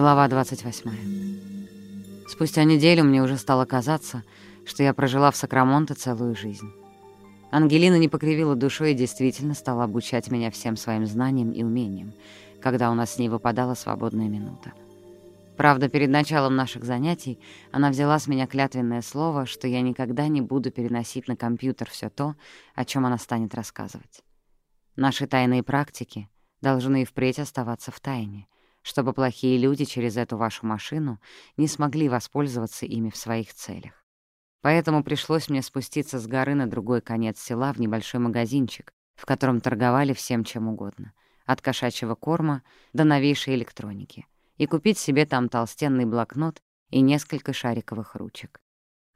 Глава 28. Спустя неделю мне уже стало казаться, что я прожила в Сакрамонте целую жизнь. Ангелина не покривила душой и действительно стала обучать меня всем своим знаниям и умениям, когда у нас с ней выпадала свободная минута. Правда, перед началом наших занятий она взяла с меня клятвенное слово, что я никогда не буду переносить на компьютер все то, о чем она станет рассказывать. Наши тайные практики должны и впредь оставаться в тайне — чтобы плохие люди через эту вашу машину не смогли воспользоваться ими в своих целях. Поэтому пришлось мне спуститься с горы на другой конец села в небольшой магазинчик, в котором торговали всем чем угодно, от кошачьего корма до новейшей электроники, и купить себе там толстенный блокнот и несколько шариковых ручек.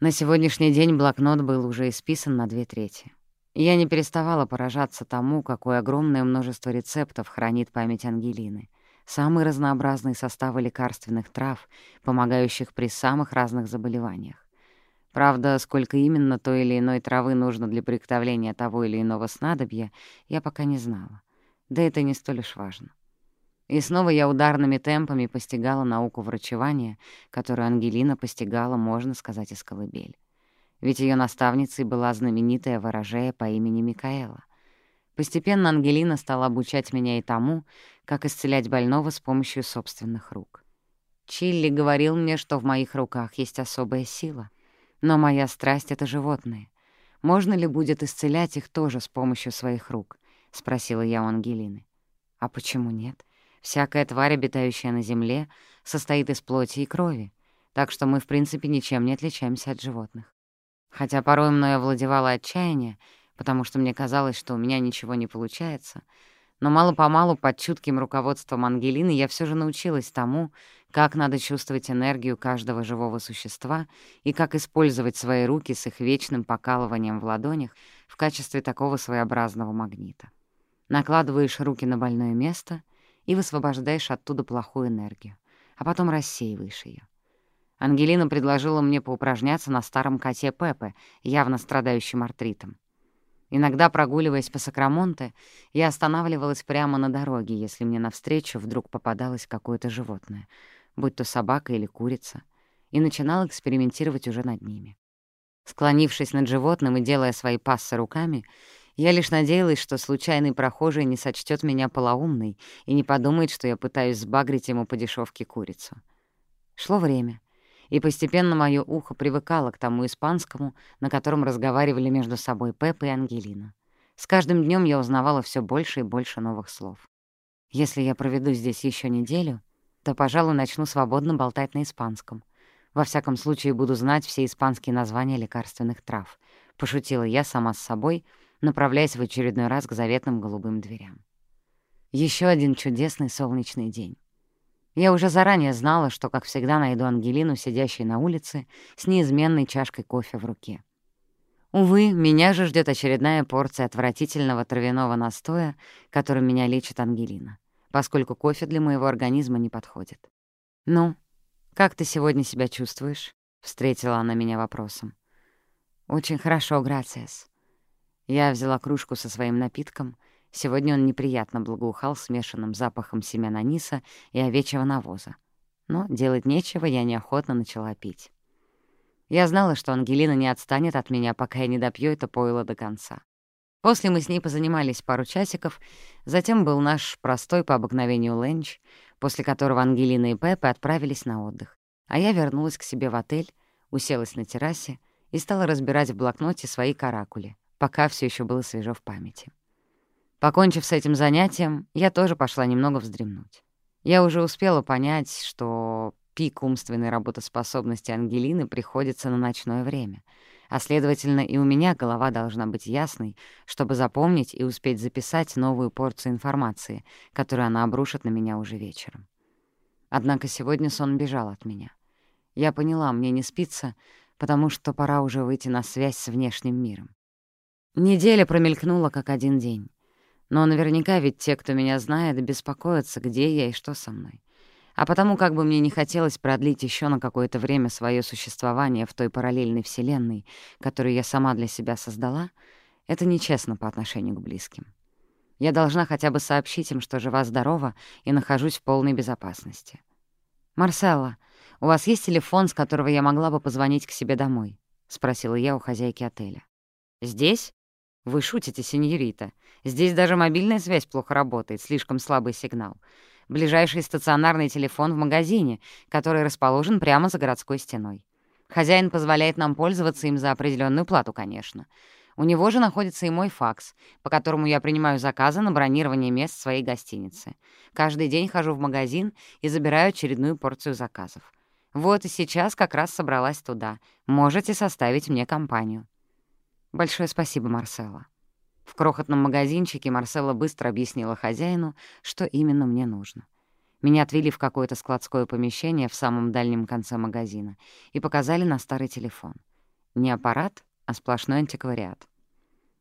На сегодняшний день блокнот был уже исписан на две трети. Я не переставала поражаться тому, какое огромное множество рецептов хранит память Ангелины — самые разнообразные составы лекарственных трав, помогающих при самых разных заболеваниях. Правда, сколько именно той или иной травы нужно для приготовления того или иного снадобья, я пока не знала. Да это не столь уж важно. И снова я ударными темпами постигала науку врачевания, которую Ангелина постигала, можно сказать, из колыбель. Ведь ее наставницей была знаменитая ворожея по имени Микаэла — Постепенно Ангелина стала обучать меня и тому, как исцелять больного с помощью собственных рук. Чилли говорил мне, что в моих руках есть особая сила. Но моя страсть — это животные. Можно ли будет исцелять их тоже с помощью своих рук? — спросила я у Ангелины. А почему нет? Всякая тварь, обитающая на земле, состоит из плоти и крови, так что мы, в принципе, ничем не отличаемся от животных. Хотя порой мною овладевало отчаяние, потому что мне казалось, что у меня ничего не получается. Но мало-помалу под чутким руководством Ангелины я все же научилась тому, как надо чувствовать энергию каждого живого существа и как использовать свои руки с их вечным покалыванием в ладонях в качестве такого своеобразного магнита. Накладываешь руки на больное место и высвобождаешь оттуда плохую энергию, а потом рассеиваешь ее. Ангелина предложила мне поупражняться на старом коте Пепе, явно страдающем артритом. Иногда, прогуливаясь по Сакрамонте, я останавливалась прямо на дороге, если мне навстречу вдруг попадалось какое-то животное, будь то собака или курица, и начинала экспериментировать уже над ними. Склонившись над животным и делая свои пассы руками, я лишь надеялась, что случайный прохожий не сочтет меня полоумной и не подумает, что я пытаюсь сбагрить ему по дешевке курицу. Шло время и постепенно мое ухо привыкало к тому испанскому, на котором разговаривали между собой Пеппа и Ангелина. С каждым днем я узнавала все больше и больше новых слов. Если я проведу здесь еще неделю, то, пожалуй, начну свободно болтать на испанском. Во всяком случае, буду знать все испанские названия лекарственных трав. Пошутила я сама с собой, направляясь в очередной раз к заветным голубым дверям. Еще один чудесный солнечный день. Я уже заранее знала, что, как всегда, найду Ангелину, сидящей на улице, с неизменной чашкой кофе в руке. Увы, меня же ждет очередная порция отвратительного травяного настоя, которым меня лечит Ангелина, поскольку кофе для моего организма не подходит. «Ну, как ты сегодня себя чувствуешь?» — встретила она меня вопросом. «Очень хорошо, грациас». Я взяла кружку со своим напитком — Сегодня он неприятно благоухал смешанным запахом семян аниса и овечьего навоза. Но делать нечего, я неохотно начала пить. Я знала, что Ангелина не отстанет от меня, пока я не допью это пойло до конца. После мы с ней позанимались пару часиков, затем был наш простой по обыкновению ленч, после которого Ангелина и Пеппа отправились на отдых, а я вернулась к себе в отель, уселась на террасе и стала разбирать в блокноте свои каракули, пока все еще было свежо в памяти. Покончив с этим занятием, я тоже пошла немного вздремнуть. Я уже успела понять, что пик умственной работоспособности Ангелины приходится на ночное время, а, следовательно, и у меня голова должна быть ясной, чтобы запомнить и успеть записать новую порцию информации, которую она обрушит на меня уже вечером. Однако сегодня сон бежал от меня. Я поняла, мне не спится, потому что пора уже выйти на связь с внешним миром. Неделя промелькнула как один день. Но наверняка ведь те, кто меня знает, беспокоятся, где я и что со мной. А потому, как бы мне не хотелось продлить еще на какое-то время свое существование в той параллельной вселенной, которую я сама для себя создала, это нечестно по отношению к близким. Я должна хотя бы сообщить им, что жива-здорова и нахожусь в полной безопасности. «Марселла, у вас есть телефон, с которого я могла бы позвонить к себе домой?» — спросила я у хозяйки отеля. «Здесь? Вы шутите, сеньорита. Здесь даже мобильная связь плохо работает, слишком слабый сигнал. Ближайший стационарный телефон в магазине, который расположен прямо за городской стеной. Хозяин позволяет нам пользоваться им за определенную плату, конечно. У него же находится и мой факс, по которому я принимаю заказы на бронирование мест своей гостинице. Каждый день хожу в магазин и забираю очередную порцию заказов. Вот и сейчас как раз собралась туда. Можете составить мне компанию. Большое спасибо, Марселла. В крохотном магазинчике Марселла быстро объяснила хозяину, что именно мне нужно. Меня отвели в какое-то складское помещение в самом дальнем конце магазина и показали на старый телефон. Не аппарат, а сплошной антиквариат.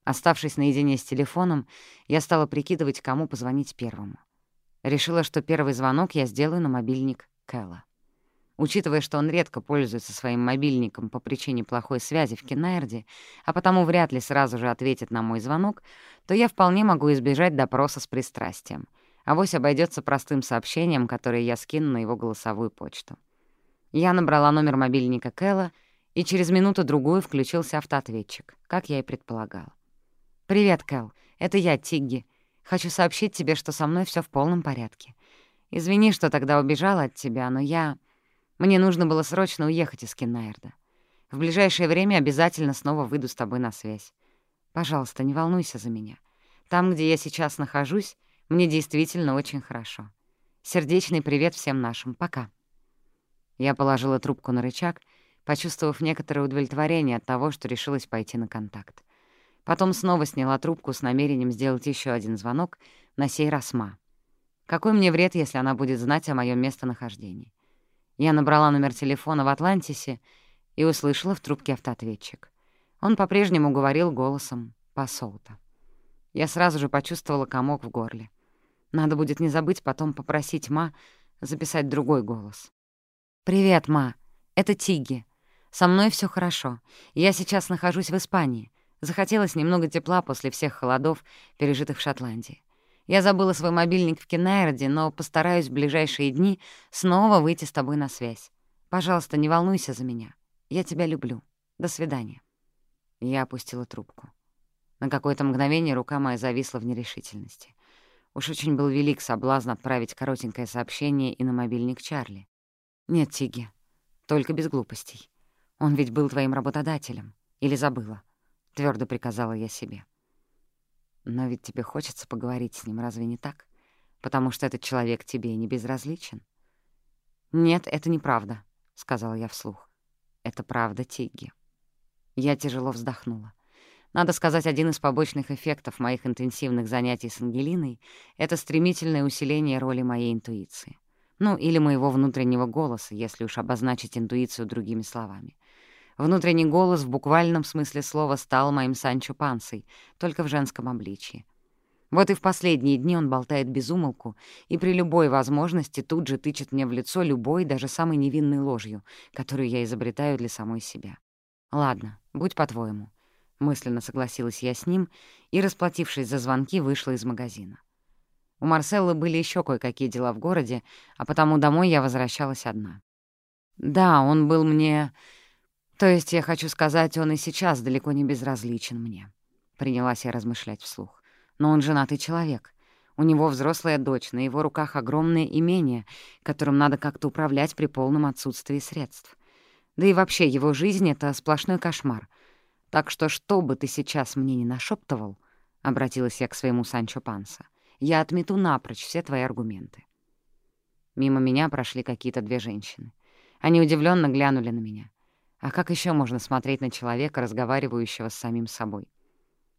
Оставшись наедине с телефоном, я стала прикидывать, кому позвонить первому. Решила, что первый звонок я сделаю на мобильник Кэлла. Учитывая, что он редко пользуется своим мобильником по причине плохой связи в Кеннерде, а потому вряд ли сразу же ответит на мой звонок, то я вполне могу избежать допроса с пристрастием — Авось обойдется простым сообщением, которое я скину на его голосовую почту. Я набрала номер мобильника Кэлла, и через минуту-другую включился автоответчик, как я и предполагала. «Привет, Кэл, это я, Тигги. Хочу сообщить тебе, что со мной все в полном порядке. Извини, что тогда убежала от тебя, но я... Мне нужно было срочно уехать из Киннаерда. В ближайшее время обязательно снова выйду с тобой на связь. Пожалуйста, не волнуйся за меня. Там, где я сейчас нахожусь, мне действительно очень хорошо. Сердечный привет всем нашим. Пока». Я положила трубку на рычаг, почувствовав некоторое удовлетворение от того, что решилась пойти на контакт. Потом снова сняла трубку с намерением сделать еще один звонок, на сей раз Ма. Какой мне вред, если она будет знать о моем местонахождении? Я набрала номер телефона в Атлантисе и услышала в трубке автоответчик. Он по-прежнему говорил голосом посолта. Я сразу же почувствовала комок в горле. Надо будет не забыть потом попросить Ма записать другой голос. «Привет, Ма. Это Тиги. Со мной все хорошо. Я сейчас нахожусь в Испании. Захотелось немного тепла после всех холодов, пережитых в Шотландии. Я забыла свой мобильник в Кеннерде, но постараюсь в ближайшие дни снова выйти с тобой на связь. Пожалуйста, не волнуйся за меня. Я тебя люблю. До свидания». Я опустила трубку. На какое-то мгновение рука моя зависла в нерешительности. Уж очень был велик соблазн отправить коротенькое сообщение и на мобильник Чарли. «Нет, Тиги, только без глупостей. Он ведь был твоим работодателем. Или забыла?» — твердо приказала я себе. «Но ведь тебе хочется поговорить с ним, разве не так? Потому что этот человек тебе не безразличен». «Нет, это неправда», — сказала я вслух. «Это правда, Тигги». Я тяжело вздохнула. Надо сказать, один из побочных эффектов моих интенсивных занятий с Ангелиной — это стремительное усиление роли моей интуиции. Ну, или моего внутреннего голоса, если уж обозначить интуицию другими словами. Внутренний голос в буквальном смысле слова стал моим Санчо Пансой, только в женском обличье. Вот и в последние дни он болтает без умолку и при любой возможности тут же тычет мне в лицо любой, даже самой невинной ложью, которую я изобретаю для самой себя. Ладно, будь по-твоему. Мысленно согласилась я с ним и, расплатившись за звонки, вышла из магазина. У Марселлы были еще кое-какие дела в городе, а потому домой я возвращалась одна. Да, он был мне... То есть, я хочу сказать, он и сейчас далеко не безразличен мне. Принялась я размышлять вслух. Но он женатый человек. У него взрослая дочь, на его руках огромное имение, которым надо как-то управлять при полном отсутствии средств. Да и вообще, его жизнь — это сплошной кошмар — так что, что бы ты сейчас мне ни нашептывал, — обратилась я к своему Санчо Панса, — я отмету напрочь все твои аргументы. Мимо меня прошли какие-то две женщины. Они удивленно глянули на меня. А как еще можно смотреть на человека, разговаривающего с самим собой?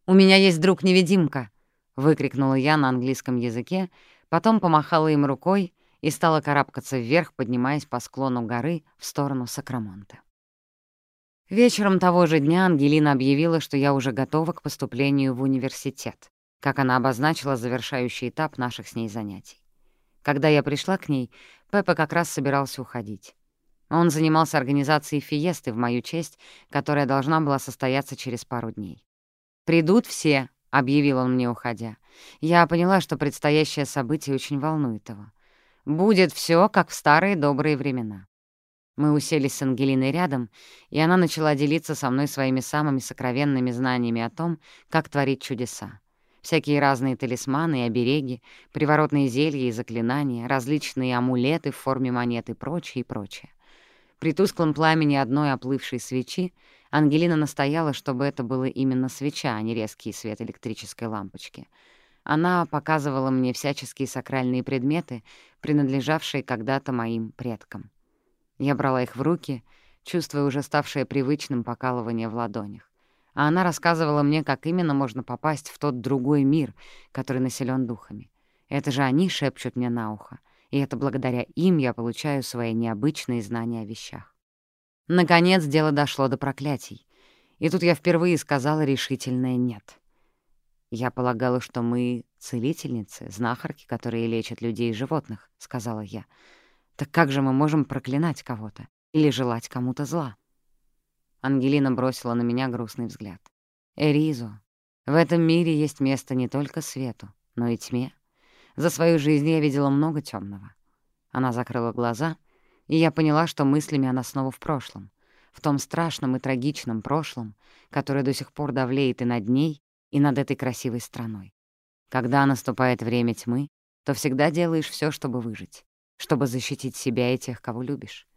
«У меня есть друг-невидимка!» — выкрикнула я на английском языке, потом помахала им рукой и стала карабкаться вверх, поднимаясь по склону горы в сторону Сакрамонта. Вечером того же дня Ангелина объявила, что я уже готова к поступлению в университет, как она обозначила завершающий этап наших с ней занятий. Когда я пришла к ней, Пеппа как раз собирался уходить. Он занимался организацией фиесты в мою честь, которая должна была состояться через пару дней. «Придут все», — объявил он мне, уходя. Я поняла, что предстоящее событие очень волнует его. Будет все, как в старые добрые времена. Мы уселись с Ангелиной рядом, и она начала делиться со мной своими самыми сокровенными знаниями о том, как творить чудеса. Всякие разные талисманы и обереги, приворотные зелья и заклинания, различные амулеты в форме монет и прочее, и прочее. При тусклом пламени одной оплывшей свечи Ангелина настояла, чтобы это было именно свеча, а не резкий свет электрической лампочки. Она показывала мне всяческие сакральные предметы, принадлежавшие когда-то моим предкам. Я брала их в руки, чувствуя уже ставшее привычным покалывание в ладонях. А она рассказывала мне, как именно можно попасть в тот другой мир, который населен духами. Это же они шепчут мне на ухо, и это благодаря им я получаю свои необычные знания о вещах. Наконец дело дошло до проклятий, и тут я впервые сказала решительное «нет». «Я полагала, что мы целительницы, знахарки, которые лечат людей и животных», — сказала я. Так как же мы можем проклинать кого-то или желать кому-то зла? Ангелина бросила на меня грустный взгляд. «Эризо, в этом мире есть место не только свету, но и тьме. За свою жизнь я видела много темного. Она закрыла глаза, и я поняла, что мыслями она снова в прошлом, в том страшном и трагичном прошлом, которое до сих пор давлеет и над ней, и над этой красивой страной. Когда наступает время тьмы, то всегда делаешь все, чтобы выжить чтобы защитить себя и тех, кого любишь.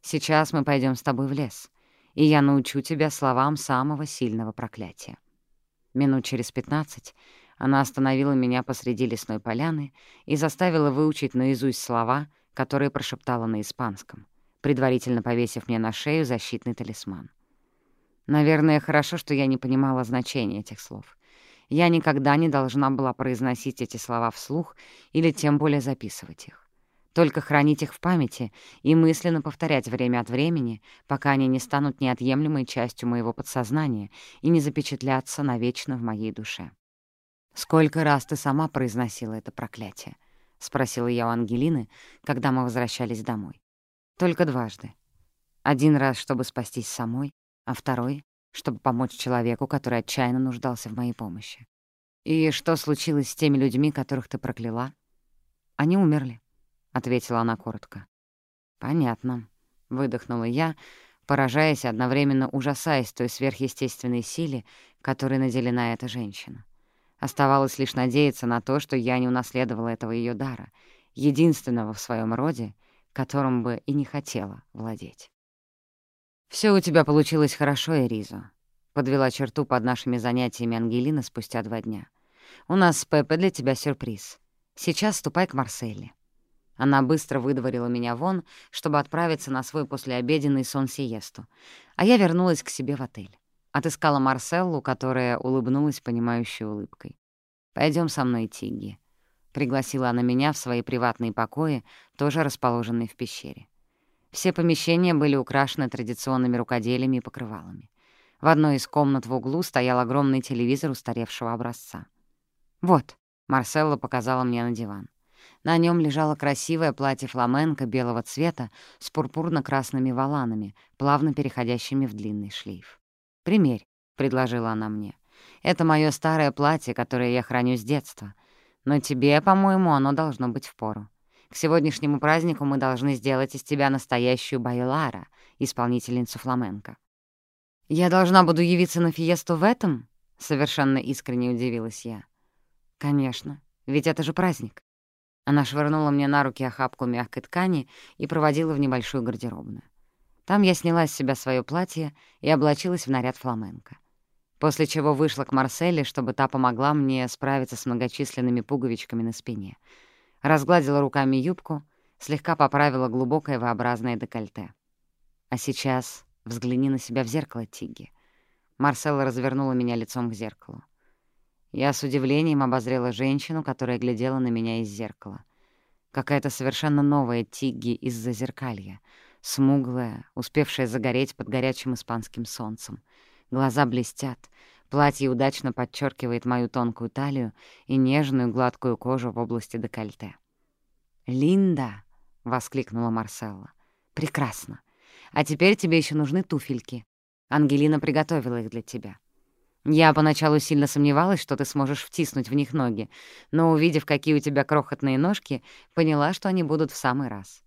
Сейчас мы пойдем с тобой в лес, и я научу тебя словам самого сильного проклятия». Минут через пятнадцать она остановила меня посреди лесной поляны и заставила выучить наизусть слова, которые прошептала на испанском, предварительно повесив мне на шею защитный талисман. Наверное, хорошо, что я не понимала значения этих слов. Я никогда не должна была произносить эти слова вслух или тем более записывать их только хранить их в памяти и мысленно повторять время от времени, пока они не станут неотъемлемой частью моего подсознания и не запечатлятся навечно в моей душе. «Сколько раз ты сама произносила это проклятие?» — спросила я у Ангелины, когда мы возвращались домой. «Только дважды. Один раз, чтобы спастись самой, а второй — чтобы помочь человеку, который отчаянно нуждался в моей помощи. И что случилось с теми людьми, которых ты прокляла? Они умерли ответила она коротко. Понятно, выдохнула я, поражаясь одновременно ужасаясь той сверхъестественной силе, которой наделена эта женщина. Оставалось лишь надеяться на то, что я не унаследовала этого ее дара, единственного в своем роде, которым бы и не хотела владеть. Все у тебя получилось хорошо, Эризо», — подвела черту под нашими занятиями Ангелина спустя два дня. «У нас с Пеппой для тебя сюрприз. Сейчас ступай к Марселле». Она быстро выдворила меня вон, чтобы отправиться на свой послеобеденный сон-сиесту, а я вернулась к себе в отель. Отыскала Марселлу, которая улыбнулась понимающей улыбкой. Пойдем со мной, Тигги», — пригласила она меня в свои приватные покои, тоже расположенные в пещере. Все помещения были украшены традиционными рукоделиями и покрывалами. В одной из комнат в углу стоял огромный телевизор устаревшего образца. «Вот», — Марселла показала мне на диван. На нем лежало красивое платье фламенко белого цвета с пурпурно-красными воланами, плавно переходящими в длинный шлейф. «Примерь», — предложила она мне. «Это мое старое платье, которое я храню с детства. Но тебе, по-моему, оно должно быть впору. К сегодняшнему празднику мы должны сделать из тебя настоящую байлара, исполнительницу фламенко». «Я должна буду явиться на фиесту в этом?» — совершенно искренне удивилась я. «Конечно, ведь это же праздник». Она швырнула мне на руки охапку мягкой ткани и проводила в небольшую гардеробную. Там я сняла с себя свое платье и облачилась в наряд фламенко. После чего вышла к Марселе, чтобы та помогла мне справиться с многочисленными пуговичками на спине. Разгладила руками юбку, слегка поправила глубокое V-образное декольте. А сейчас взгляни на себя в зеркало, Тигги. Марселла развернула меня лицом к зеркалу. Я с удивлением обозрела женщину, которая глядела на меня из зеркала. Какая-то совершенно новая Тигги из-за зеркалья, смуглая, успевшая загореть под горячим испанским солнцем. Глаза блестят, платье удачно подчеркивает мою тонкую талию и нежную гладкую кожу в области декольте. «Линда!» — воскликнула Марселла. «Прекрасно! А теперь тебе еще нужны туфельки. Ангелина приготовила их для тебя». Я поначалу сильно сомневалась, что ты сможешь втиснуть в них ноги, но, увидев, какие у тебя крохотные ножки, поняла, что они будут в самый раз.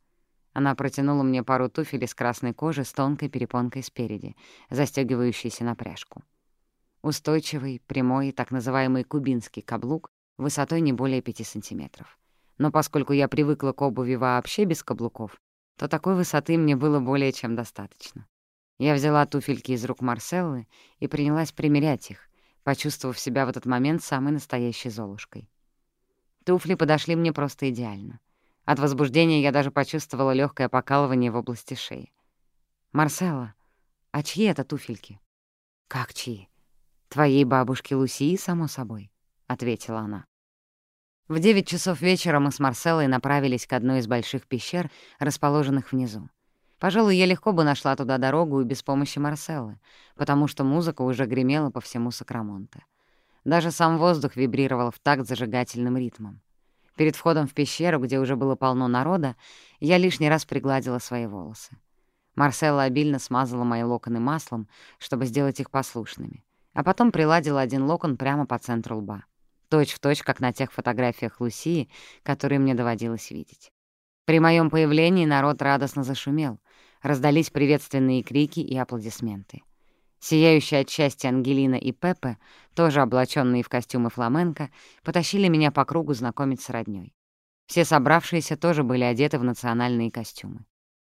Она протянула мне пару туфель из красной кожи с тонкой перепонкой спереди, застёгивающейся на пряжку. Устойчивый, прямой, так называемый кубинский каблук высотой не более пяти сантиметров. Но поскольку я привыкла к обуви вообще без каблуков, то такой высоты мне было более чем достаточно. Я взяла туфельки из рук Марселлы и принялась примерять их, почувствовав себя в этот момент самой настоящей Золушкой. Туфли подошли мне просто идеально. От возбуждения я даже почувствовала легкое покалывание в области шеи. «Марселла, а чьи это туфельки?» «Как чьи?» «Твоей бабушки Лусии, само собой», — ответила она. В девять часов вечера мы с Марселлой направились к одной из больших пещер, расположенных внизу. Пожалуй, я легко бы нашла туда дорогу и без помощи Марселлы, потому что музыка уже гремела по всему Сакрамонте. Даже сам воздух вибрировал в такт зажигательным ритмом. Перед входом в пещеру, где уже было полно народа, я лишний раз пригладила свои волосы. Марселла обильно смазала мои локоны маслом, чтобы сделать их послушными, а потом приладила один локон прямо по центру лба. Точь в точь, как на тех фотографиях Лусии, которые мне доводилось видеть. При моем появлении народ радостно зашумел, раздались приветственные крики и аплодисменты. Сияющие от счастья Ангелина и Пепе, тоже облаченные в костюмы фламенко, потащили меня по кругу знакомить с роднёй. Все собравшиеся тоже были одеты в национальные костюмы.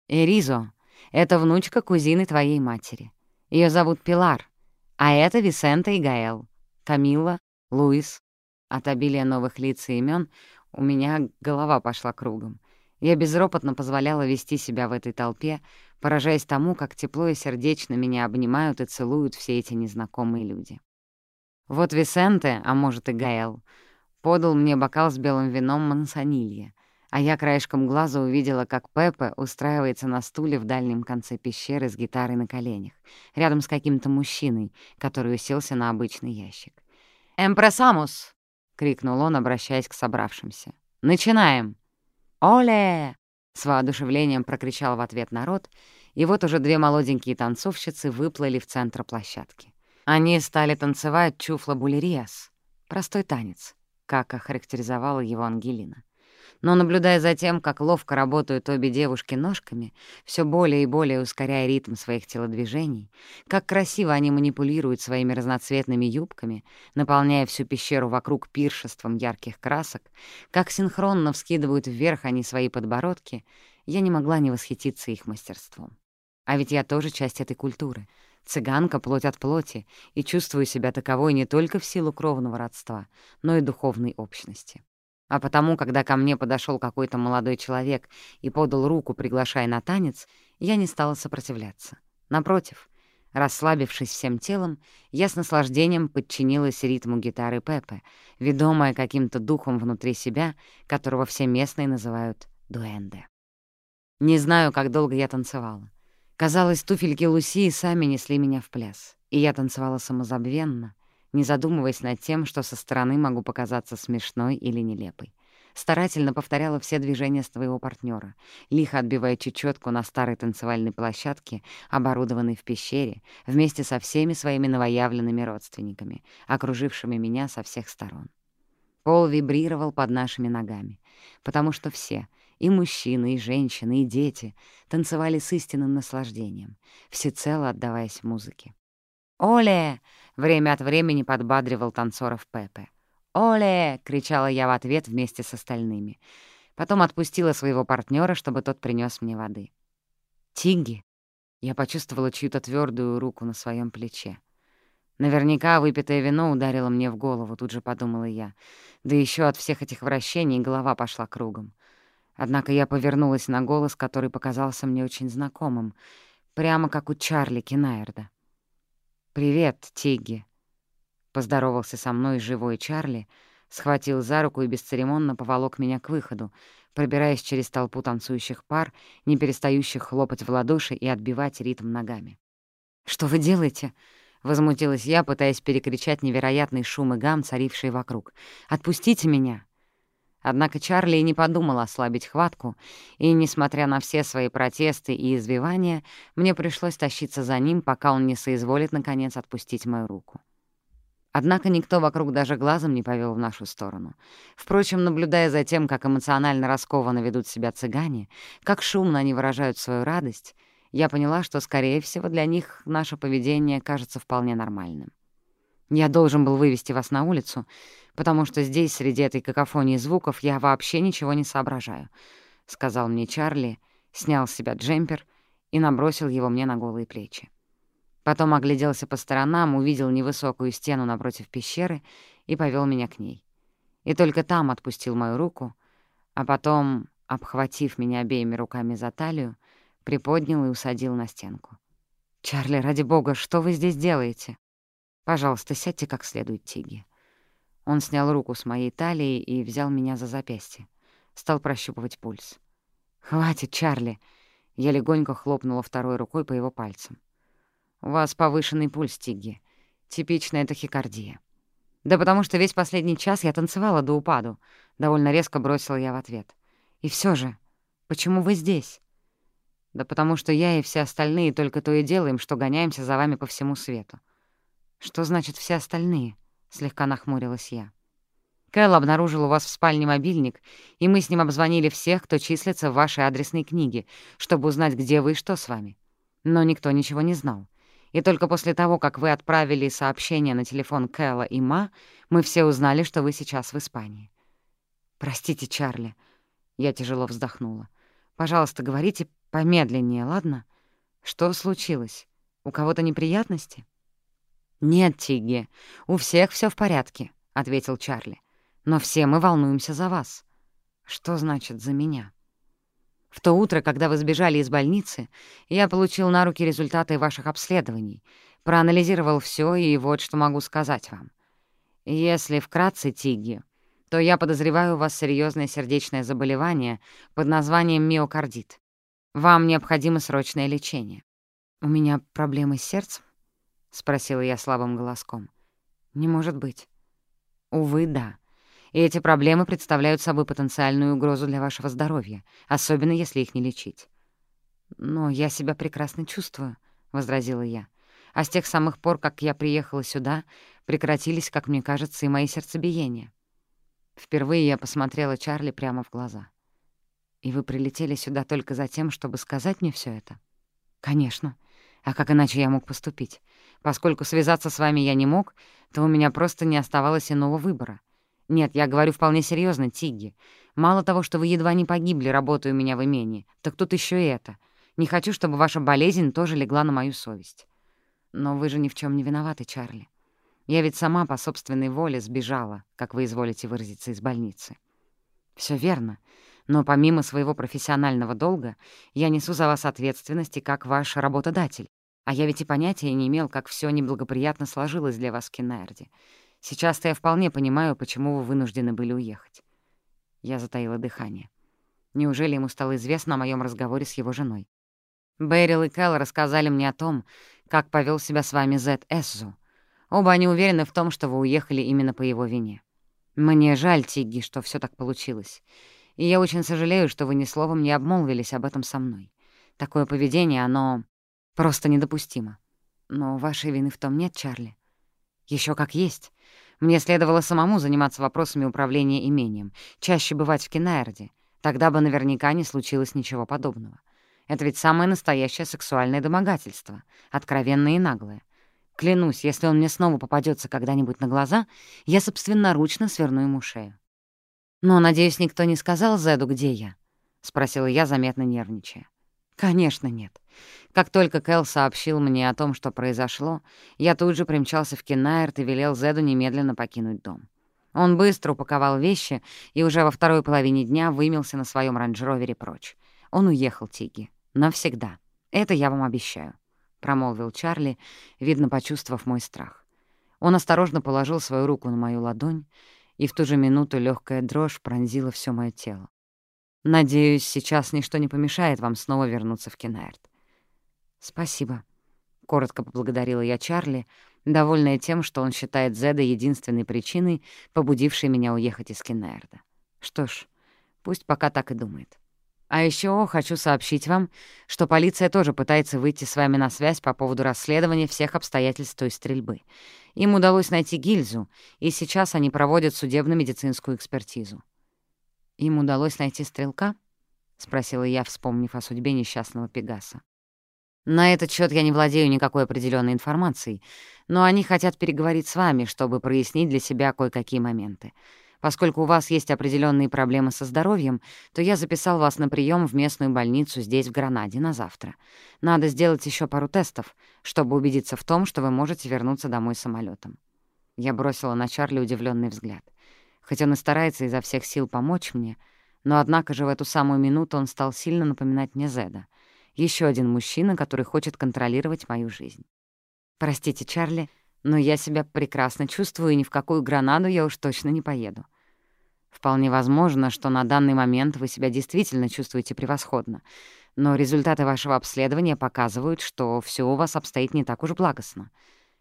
«Эризо — это внучка кузины твоей матери. Ее зовут Пилар, а это Висента и Гаэл, Камилла, Луис». От обилия новых лиц и имен у меня голова пошла кругом. Я безропотно позволяла вести себя в этой толпе, поражаясь тому, как тепло и сердечно меня обнимают и целуют все эти незнакомые люди. Вот Висенте, а может и Гаэл, подал мне бокал с белым вином мансонилья, а я краешком глаза увидела, как Пепе устраивается на стуле в дальнем конце пещеры с гитарой на коленях, рядом с каким-то мужчиной, который уселся на обычный ящик. «Эмпресамус!» — крикнул он, обращаясь к собравшимся. «Начинаем!» «Оле!» — с воодушевлением прокричал в ответ народ, и вот уже две молоденькие танцовщицы выплыли в центр площадки. Они стали танцевать чуфла булериас — простой танец, как охарактеризовала его Ангелина. Но, наблюдая за тем, как ловко работают обе девушки ножками, все более и более ускоряя ритм своих телодвижений, как красиво они манипулируют своими разноцветными юбками, наполняя всю пещеру вокруг пиршеством ярких красок, как синхронно вскидывают вверх они свои подбородки, я не могла не восхититься их мастерством. А ведь я тоже часть этой культуры, цыганка плоть от плоти, и чувствую себя таковой не только в силу кровного родства, но и духовной общности. А потому, когда ко мне подошел какой-то молодой человек и подал руку, приглашая на танец, я не стала сопротивляться. Напротив, расслабившись всем телом, я с наслаждением подчинилась ритму гитары Пепе, ведомая каким-то духом внутри себя, которого все местные называют дуэнде. Не знаю, как долго я танцевала. Казалось, туфельки Лусии сами несли меня в пляс, и я танцевала самозабвенно, не задумываясь над тем, что со стороны могу показаться смешной или нелепой. Старательно повторяла все движения своего партнера, лихо отбивая чечетку на старой танцевальной площадке, оборудованной в пещере, вместе со всеми своими новоявленными родственниками, окружившими меня со всех сторон. Пол вибрировал под нашими ногами, потому что все — и мужчины, и женщины, и дети танцевали с истинным наслаждением, всецело отдаваясь музыке. «Оле!» — время от времени подбадривал танцоров Пепе. «Оле!» — кричала я в ответ вместе с остальными. Потом отпустила своего партнера, чтобы тот принес мне воды. «Тигги!» — я почувствовала чью-то твердую руку на своем плече. Наверняка выпитое вино ударило мне в голову, тут же подумала я. Да еще от всех этих вращений голова пошла кругом. Однако я повернулась на голос, который показался мне очень знакомым, прямо как у Чарли Кинайрда. «Привет, Тигги!» Поздоровался со мной живой Чарли, схватил за руку и бесцеремонно поволок меня к выходу, пробираясь через толпу танцующих пар, не перестающих хлопать в ладоши и отбивать ритм ногами. «Что вы делаете?» — возмутилась я, пытаясь перекричать невероятный шум и гам, царивший вокруг. «Отпустите меня!» Однако Чарли не подумал ослабить хватку, и, несмотря на все свои протесты и извивания, мне пришлось тащиться за ним, пока он не соизволит, наконец, отпустить мою руку. Однако никто вокруг даже глазом не повел в нашу сторону. Впрочем, наблюдая за тем, как эмоционально раскованно ведут себя цыгане, как шумно они выражают свою радость, я поняла, что, скорее всего, для них наше поведение кажется вполне нормальным. Я должен был вывести вас на улицу, потому что здесь, среди этой какофонии звуков, я вообще ничего не соображаю», — сказал мне Чарли, снял с себя джемпер и набросил его мне на голые плечи. Потом огляделся по сторонам, увидел невысокую стену напротив пещеры и повел меня к ней. И только там отпустил мою руку, а потом, обхватив меня обеими руками за талию, приподнял и усадил на стенку. «Чарли, ради бога, что вы здесь делаете? Пожалуйста, сядьте как следует, Тиги». Он снял руку с моей талии и взял меня за запястье. Стал прощупывать пульс. «Хватит, Чарли!» Я легонько хлопнула второй рукой по его пальцам. У вас повышенный пульс, Тигги. Типичная тахикардия. Да потому что весь последний час я танцевала до упаду. Довольно резко бросила я в ответ. И все же, почему вы здесь? Да потому что я и все остальные только то и делаем, что гоняемся за вами по всему свету. Что значит «все остальные»? Слегка нахмурилась я. Кэл обнаружил у вас в спальне мобильник, и мы с ним обзвонили всех, кто числится в вашей адресной книге, чтобы узнать, где вы и что с вами. Но никто ничего не знал. И только после того, как вы отправили сообщение на телефон Кэлла и Ма, мы все узнали, что вы сейчас в Испании. Простите, Чарли. Я тяжело вздохнула. Пожалуйста, говорите помедленнее, ладно? Что случилось? У кого-то неприятности? Нет, Тигги, у всех все в порядке, ответил Чарли. Но все мы волнуемся за вас. Что значит «за меня»? В то утро, когда вы сбежали из больницы, я получил на руки результаты ваших обследований, проанализировал все и вот что могу сказать вам. Если вкратце, Тигги, то я подозреваю у вас серьезное сердечное заболевание под названием миокардит. Вам необходимо срочное лечение. «У меня проблемы с сердцем?» — спросила я слабым голоском. «Не может быть». «Увы, да и эти проблемы представляют собой потенциальную угрозу для вашего здоровья, особенно если их не лечить. «Но я себя прекрасно чувствую», — возразила я. «А с тех самых пор, как я приехала сюда, прекратились, как мне кажется, и мои сердцебиения». Впервые я посмотрела Чарли прямо в глаза. «И вы прилетели сюда только за тем, чтобы сказать мне все это?» «Конечно. А как иначе я мог поступить? Поскольку связаться с вами я не мог, то у меня просто не оставалось иного выбора. Нет, я говорю вполне серьезно, Тигги. Мало того, что вы едва не погибли, работая у меня в имении, так тут еще и это. Не хочу, чтобы ваша болезнь тоже легла на мою совесть. Но вы же ни в чем не виноваты, Чарли. Я ведь сама по собственной воле сбежала, как вы изволите выразиться, из больницы. Все верно, но помимо своего профессионального долга я несу за вас ответственность и как ваш работодатель. А я ведь и понятия не имел, как все неблагоприятно сложилось для вас в Кеннерде. Сейчас-то я вполне понимаю, почему вы вынуждены были уехать». Я затаила дыхание. Неужели ему стало известно о моем разговоре с его женой? Бэрил и Кэлл рассказали мне о том, как повел себя с вами Зет Эссу. Оба они уверены в том, что вы уехали именно по его вине. Мне жаль, Тигги, что все так получилось. И я очень сожалею, что вы ни словом не обмолвились об этом со мной. Такое поведение, оно просто недопустимо. Но вашей вины в том нет, Чарли. Еще как есть. Мне следовало самому заниматься вопросами управления имением, чаще бывать в Кенаерде. Тогда бы наверняка не случилось ничего подобного. Это ведь самое настоящее сексуальное домогательство, откровенное и наглое. Клянусь, если он мне снова попадется когда-нибудь на глаза, я собственноручно сверну ему шею. «Но, надеюсь, никто не сказал Зеду, где я?» — спросила я, заметно нервничая. «Конечно, нет. Как только Кэл сообщил мне о том, что произошло, я тут же примчался в Кеннайрт и велел Зеду немедленно покинуть дом. Он быстро упаковал вещи и уже во второй половине дня вымелся на своем рейндж прочь. Он уехал, Тиги. Навсегда. Это я вам обещаю», — промолвил Чарли, видно, почувствовав мой страх. Он осторожно положил свою руку на мою ладонь, и в ту же минуту легкая дрожь пронзила все мое тело. «Надеюсь, сейчас ничто не помешает вам снова вернуться в Кеннайрт. «Спасибо», — коротко поблагодарила я Чарли, довольная тем, что он считает Зеда единственной причиной, побудившей меня уехать из Кеннерда. Что ж, пусть пока так и думает. А еще хочу сообщить вам, что полиция тоже пытается выйти с вами на связь по поводу расследования всех обстоятельств той стрельбы. Им удалось найти гильзу, и сейчас они проводят судебно-медицинскую экспертизу. «Им удалось найти стрелка?» — спросила я, вспомнив о судьбе несчастного Пегаса. «На этот счет я не владею никакой определенной информацией, но они хотят переговорить с вами, чтобы прояснить для себя кое-какие моменты. Поскольку у вас есть определенные проблемы со здоровьем, то я записал вас на прием в местную больницу здесь, в Гранаде, на завтра. Надо сделать еще пару тестов, чтобы убедиться в том, что вы можете вернуться домой самолетом. Я бросила на Чарли удивленный взгляд. Хоть он и старается изо всех сил помочь мне, но однако же в эту самую минуту он стал сильно напоминать мне Зеда. Еще один мужчина, который хочет контролировать мою жизнь. «Простите, Чарли, но я себя прекрасно чувствую, и ни в какую Гранаду я уж точно не поеду. Вполне возможно, что на данный момент вы себя действительно чувствуете превосходно, но результаты вашего обследования показывают, что все у вас обстоит не так уж благостно.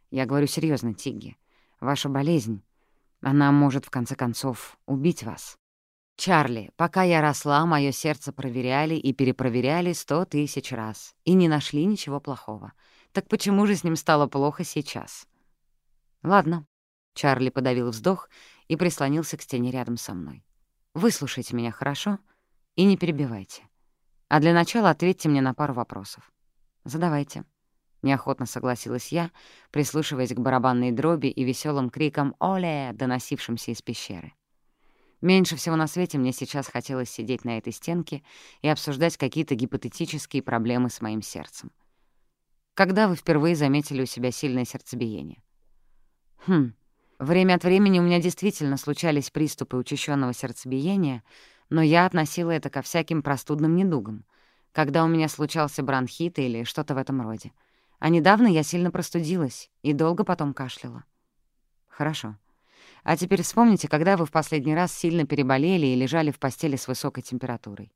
Я говорю серьезно, Тигги. Ваша болезнь, она может, в конце концов, убить вас. Чарли, пока я росла, мое сердце проверяли и перепроверяли сто тысяч раз и не нашли ничего плохого. Так почему же с ним стало плохо сейчас? Ладно. Чарли подавил вздох и прислонился к стене рядом со мной. «Выслушайте меня, хорошо? И не перебивайте. А для начала ответьте мне на пару вопросов. Задавайте». Неохотно согласилась я, прислушиваясь к барабанной дроби и веселым крикам «Оле!», доносившимся из пещеры. Меньше всего на свете мне сейчас хотелось сидеть на этой стенке и обсуждать какие-то гипотетические проблемы с моим сердцем. Когда вы впервые заметили у себя сильное сердцебиение? Хм, Время от времени у меня действительно случались приступы учащенного сердцебиения, но я относила это ко всяким простудным недугам, когда у меня случался бронхит или что-то в этом роде. А недавно я сильно простудилась и долго потом кашляла. Хорошо. А теперь вспомните, когда вы в последний раз сильно переболели и лежали в постели с высокой температурой.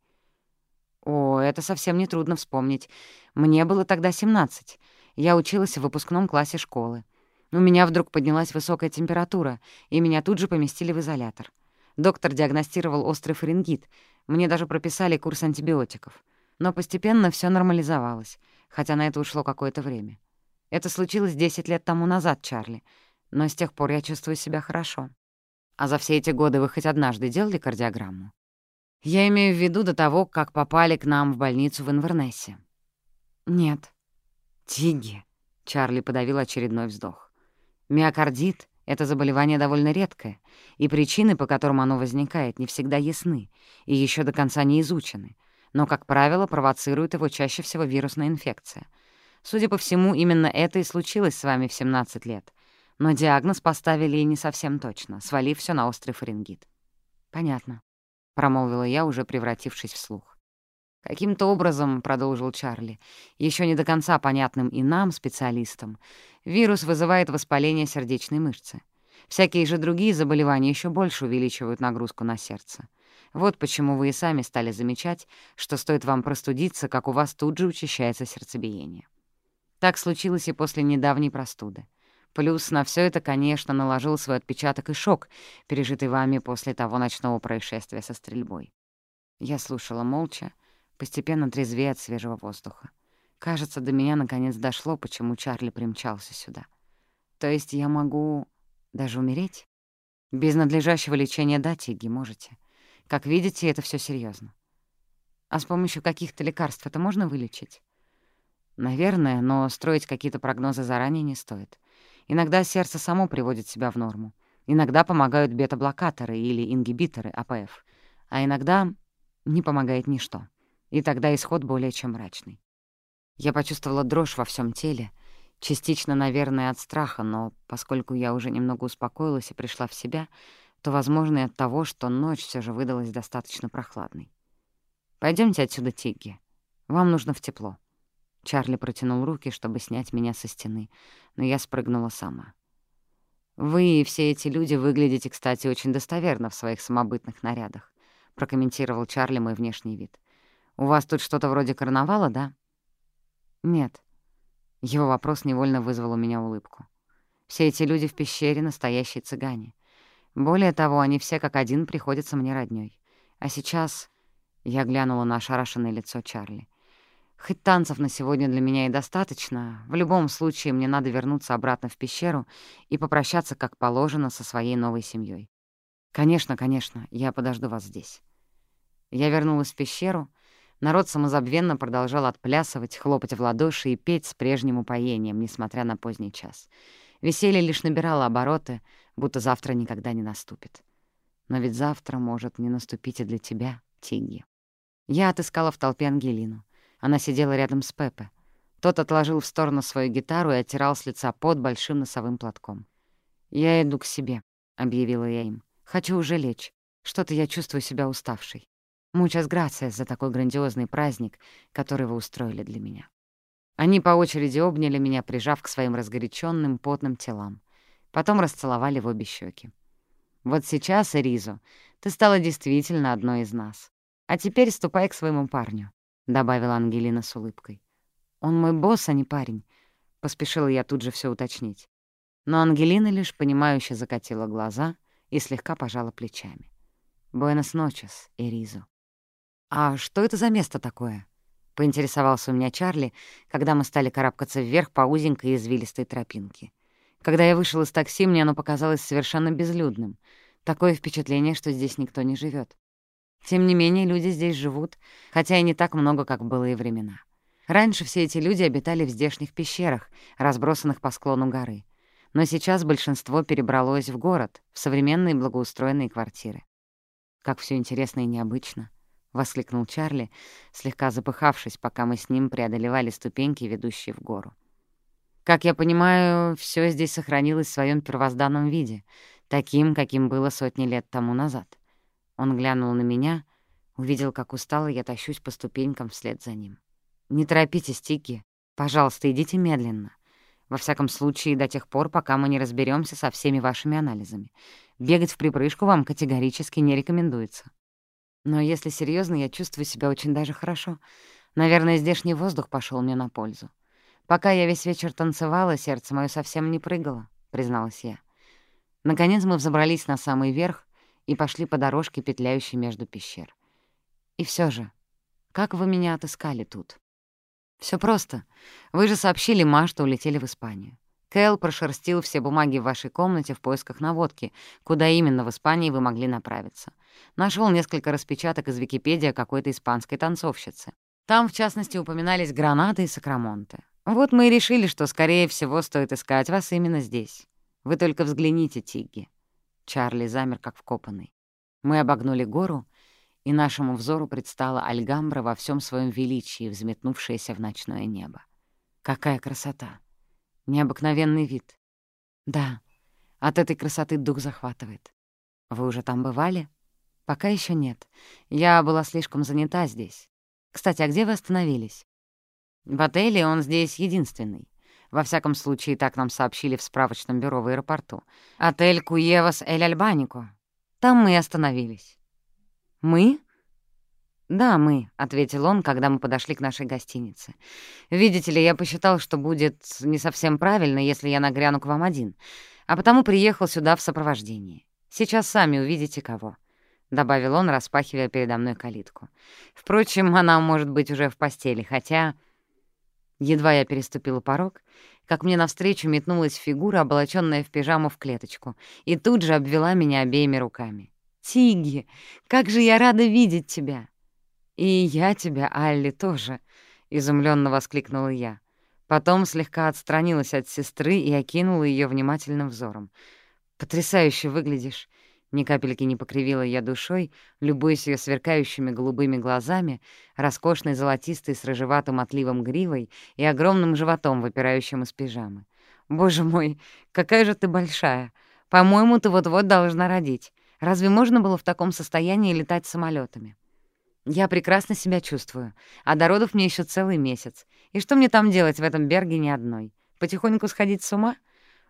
О, это совсем не трудно вспомнить. Мне было тогда 17. Я училась в выпускном классе школы. У меня вдруг поднялась высокая температура, и меня тут же поместили в изолятор. Доктор диагностировал острый фарингит. Мне даже прописали курс антибиотиков. Но постепенно все нормализовалось, хотя на это ушло какое-то время. Это случилось 10 лет тому назад, Чарли, но с тех пор я чувствую себя хорошо. А за все эти годы вы хоть однажды делали кардиограмму? Я имею в виду до того, как попали к нам в больницу в Инвернессе. Нет. Тиги. Чарли подавил очередной вздох. Миокардит — это заболевание довольно редкое, и причины, по которым оно возникает, не всегда ясны и еще до конца не изучены, но, как правило, провоцирует его чаще всего вирусная инфекция. Судя по всему, именно это и случилось с вами в 17 лет. Но диагноз поставили и не совсем точно, свалив все на острый фарингит. «Понятно», — промолвила я, уже превратившись в слух. Каким-то образом, — продолжил Чарли, еще не до конца понятным и нам, специалистам, вирус вызывает воспаление сердечной мышцы. Всякие же другие заболевания еще больше увеличивают нагрузку на сердце. Вот почему вы и сами стали замечать, что стоит вам простудиться, как у вас тут же учащается сердцебиение. Так случилось и после недавней простуды. Плюс на все это, конечно, наложил свой отпечаток и шок, пережитый вами после того ночного происшествия со стрельбой. Я слушала молча, постепенно трезвее от свежего воздуха. Кажется, до меня наконец дошло, почему Чарли примчался сюда. То есть я могу даже умереть? Без надлежащего лечения да, Тиги, можете. Как видите, это все серьезно. А с помощью каких-то лекарств это можно вылечить? Наверное, но строить какие-то прогнозы заранее не стоит. Иногда сердце само приводит себя в норму. Иногда помогают бета-блокаторы или ингибиторы АПФ. А иногда не помогает ничто и тогда исход более чем мрачный. Я почувствовала дрожь во всем теле, частично, наверное, от страха, но поскольку я уже немного успокоилась и пришла в себя, то, возможно, и от того, что ночь все же выдалась достаточно прохладной. Пойдемте отсюда, Тигги. Вам нужно в тепло». Чарли протянул руки, чтобы снять меня со стены, но я спрыгнула сама. «Вы и все эти люди выглядите, кстати, очень достоверно в своих самобытных нарядах», — прокомментировал Чарли мой внешний вид. «У вас тут что-то вроде карнавала, да?» «Нет». Его вопрос невольно вызвал у меня улыбку. «Все эти люди в пещере — настоящие цыгане. Более того, они все как один приходятся мне роднёй. А сейчас...» — я глянула на ошарашенное лицо Чарли. Хоть танцев на сегодня для меня и достаточно, в любом случае мне надо вернуться обратно в пещеру и попрощаться, как положено, со своей новой семьей. Конечно, конечно, я подожду вас здесь. Я вернулась в пещеру. Народ самозабвенно продолжал отплясывать, хлопать в ладоши и петь с прежним упоением, несмотря на поздний час. Веселье лишь набирало обороты, будто завтра никогда не наступит. Но ведь завтра может не наступить и для тебя, Тигги. Я отыскала в толпе Ангелину. Она сидела рядом с Пепе. Тот отложил в сторону свою гитару и оттирал с лица под большим носовым платком. «Я иду к себе», — объявила я им. «Хочу уже лечь. Что-то я чувствую себя уставшей. Мучас грация за такой грандиозный праздник, который вы устроили для меня». Они по очереди обняли меня, прижав к своим разгоряченным потным телам. Потом расцеловали в обе щеки. «Вот сейчас, Эризо, ты стала действительно одной из нас. А теперь ступай к своему парню. — добавила Ангелина с улыбкой. «Он мой босс, а не парень», — поспешила я тут же все уточнить. Но Ангелина лишь понимающе закатила глаза и слегка пожала плечами. «Буэнос ночес, Эризо». «А что это за место такое?» — поинтересовался у меня Чарли, когда мы стали карабкаться вверх по узенькой извилистой тропинке. Когда я вышел из такси, мне оно показалось совершенно безлюдным. Такое впечатление, что здесь никто не живет. Тем не менее, люди здесь живут, хотя и не так много, как в былые времена. Раньше все эти люди обитали в здешних пещерах, разбросанных по склону горы. Но сейчас большинство перебралось в город, в современные благоустроенные квартиры. «Как все интересно и необычно», — воскликнул Чарли, слегка запыхавшись, пока мы с ним преодолевали ступеньки, ведущие в гору. «Как я понимаю, все здесь сохранилось в своем первозданном виде, таким, каким было сотни лет тому назад». Он глянул на меня, увидел, как устало я тащусь по ступенькам вслед за ним. «Не торопитесь, Тики. Пожалуйста, идите медленно. Во всяком случае, до тех пор, пока мы не разберемся со всеми вашими анализами. Бегать в припрыжку вам категорически не рекомендуется. Но если серьезно, я чувствую себя очень даже хорошо. Наверное, здешний воздух пошел мне на пользу. Пока я весь вечер танцевала, сердце мое совсем не прыгало, призналась я. Наконец мы взобрались на самый верх, и пошли по дорожке, петляющей между пещер. И все же, как вы меня отыскали тут? Все просто. Вы же сообщили Ма, что улетели в Испанию. Кэл прошерстил все бумаги в вашей комнате в поисках наводки, куда именно в Испании вы могли направиться. Нашел несколько распечаток из Википедии какой-то испанской танцовщицы. Там, в частности, упоминались гранаты и сакрамонты. Вот мы и решили, что, скорее всего, стоит искать вас именно здесь. Вы только взгляните, Тигги. Чарли замер, как вкопанный. Мы обогнули гору, и нашему взору предстала Альгамбра во всем своем величии, взметнувшаяся в ночное небо. Какая красота! Необыкновенный вид. Да, от этой красоты дух захватывает. Вы уже там бывали? Пока еще нет. Я была слишком занята здесь. Кстати, а где вы остановились? В отеле он здесь единственный. Во всяком случае, так нам сообщили в справочном бюро в аэропорту. Отель Куевас Эль Альбанико. Там мы и остановились. «Мы?» «Да, мы», — ответил он, когда мы подошли к нашей гостинице. «Видите ли, я посчитал, что будет не совсем правильно, если я нагряну к вам один, а потому приехал сюда в сопровождении. Сейчас сами увидите, кого». — добавил он, распахивая передо мной калитку. «Впрочем, она может быть уже в постели, хотя...» Едва я переступила порог, как мне навстречу метнулась фигура, облачённая в пижаму в клеточку, и тут же обвела меня обеими руками. «Тиги, как же я рада видеть тебя!» «И я тебя, Алли, тоже!» — изумлённо воскликнула я. Потом слегка отстранилась от сестры и окинула её внимательным взором. «Потрясающе выглядишь. Ни капельки не покривила я душой, любуясь ее сверкающими голубыми глазами, роскошной золотистой с рыжеватым отливом гривой и огромным животом, выпирающим из пижамы. «Боже мой, какая же ты большая! По-моему, ты вот-вот должна родить. Разве можно было в таком состоянии летать самолетами? Я прекрасно себя чувствую, а до родов мне еще целый месяц. И что мне там делать в этом берге ни одной? Потихоньку сходить с ума?»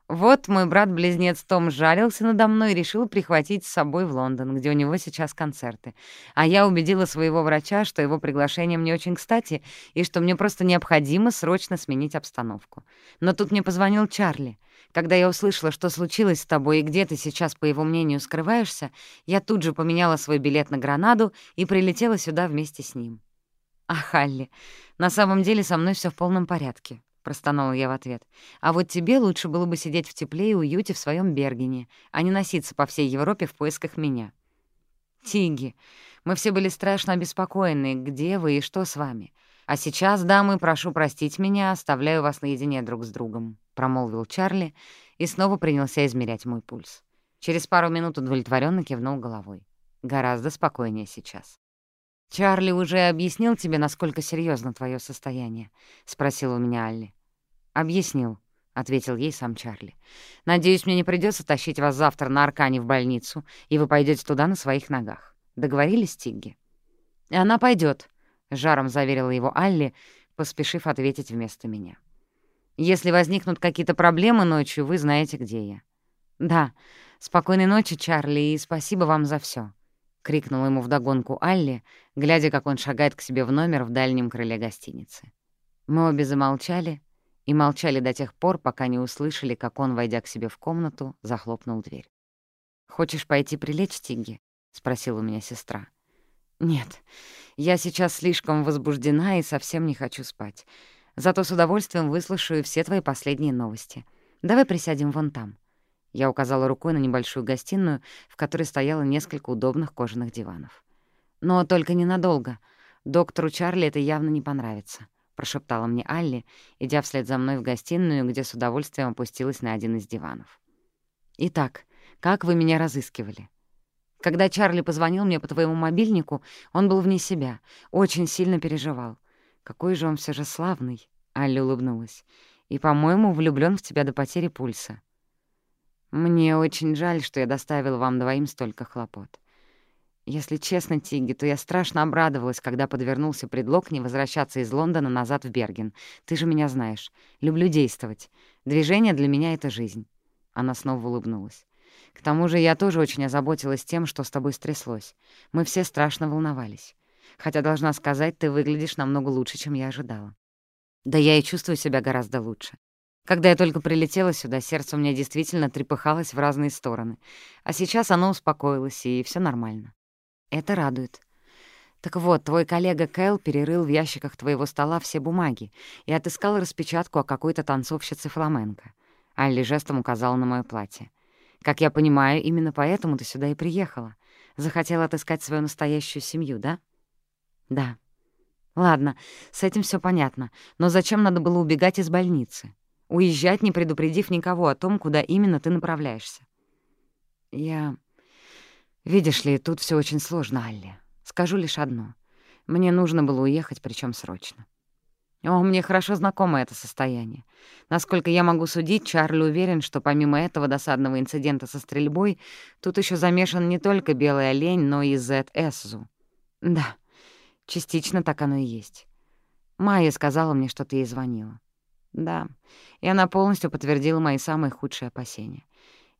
Вот мой брат-близнец Том жалился надо мной и решил прихватить с собой в Лондон, где у него сейчас концерты. А я убедила своего врача, что его приглашение мне очень кстати и что мне просто необходимо срочно сменить обстановку. Но тут мне позвонил Чарли. Когда я услышала, что случилось с тобой и где ты сейчас, по его мнению, скрываешься, я тут же поменяла свой билет на Гранаду и прилетела сюда вместе с ним. «А, Халли, на самом деле со мной все в полном порядке», — простонала я в ответ. «А вот тебе лучше было бы сидеть в тепле и уюте в своем Бергене, а не носиться по всей Европе в поисках меня». «Тиги, мы все были страшно обеспокоены, где вы и что с вами. А сейчас, дамы, прошу простить меня, оставляю вас наедине друг с другом», — промолвил Чарли и снова принялся измерять мой пульс. Через пару минут удовлетворенно кивнул головой. Гораздо спокойнее сейчас. «Чарли уже объяснил тебе, насколько серьезно твое состояние?» — спросил у меня Алли. «Объяснил», — ответил ей сам Чарли. «Надеюсь, мне не придется тащить вас завтра на Аркане в больницу, и вы пойдете туда на своих ногах. Договорились, Тигги?» «И она пойдет, жаром заверила его Алли, поспешив ответить вместо меня. «Если возникнут какие-то проблемы ночью, вы знаете, где я». «Да. Спокойной ночи, Чарли, и спасибо вам за все. — крикнула ему вдогонку Алли, глядя, как он шагает к себе в номер в дальнем крыле гостиницы. Мы обе замолчали и молчали до тех пор, пока не услышали, как он, войдя к себе в комнату, захлопнул дверь. «Хочешь пойти прилечь, Тигги?» — спросила у меня сестра. «Нет, я сейчас слишком возбуждена и совсем не хочу спать. Зато с удовольствием выслушаю все твои последние новости. Давай присядем вон там». Я указала рукой на небольшую гостиную, в которой стояло несколько удобных кожаных диванов. «Но только ненадолго. Доктору Чарли это явно не понравится», — прошептала мне Алли, идя вслед за мной в гостиную, где с удовольствием опустилась на один из диванов. «Итак, как вы меня разыскивали?» Когда Чарли позвонил мне по твоему мобильнику, он был вне себя, очень сильно переживал. Какой же он все же славный, — Алли улыбнулась. И, по-моему, влюблён в тебя до потери пульса. Мне очень жаль, что я доставила вам двоим столько хлопот. Если честно, Тигги, то я страшно обрадовалась, когда подвернулся предлог не возвращаться из Лондона назад в Берген. Ты же меня знаешь. Люблю действовать. Движение для меня — это жизнь. Она снова улыбнулась. К тому же я тоже очень озаботилась тем, что с тобой стряслось. Мы все страшно волновались. Хотя, должна сказать, ты выглядишь намного лучше, чем я ожидала. Да я и чувствую себя гораздо лучше. Когда я только прилетела сюда, сердце у меня действительно трепыхалось в разные стороны. А сейчас оно успокоилось, и все нормально. Это радует. Так вот, твой коллега Кэл перерыл в ящиках твоего стола все бумаги и отыскал распечатку о какой-то танцовщице фламенко. Алли жестом указала на мое платье. Как я понимаю, именно поэтому ты сюда и приехала. Захотела отыскать свою настоящую семью, да? Да. Ладно, с этим все понятно. Но зачем надо было убегать из больницы? Уезжать, не предупредив никого о том, куда именно ты направляешься. Я... Видишь ли, тут все очень сложно, Алли. Скажу лишь одно. Мне нужно было уехать, причем срочно. О, мне хорошо знакомо это состояние. Насколько я могу судить, Чарли уверен, что помимо этого досадного инцидента со стрельбой, тут еще замешан не только белый олень, но и Зет Эсзу. Да, частично так оно и есть. Майя сказала мне, что ты ей звонила. Да, и она полностью подтвердила мои самые худшие опасения.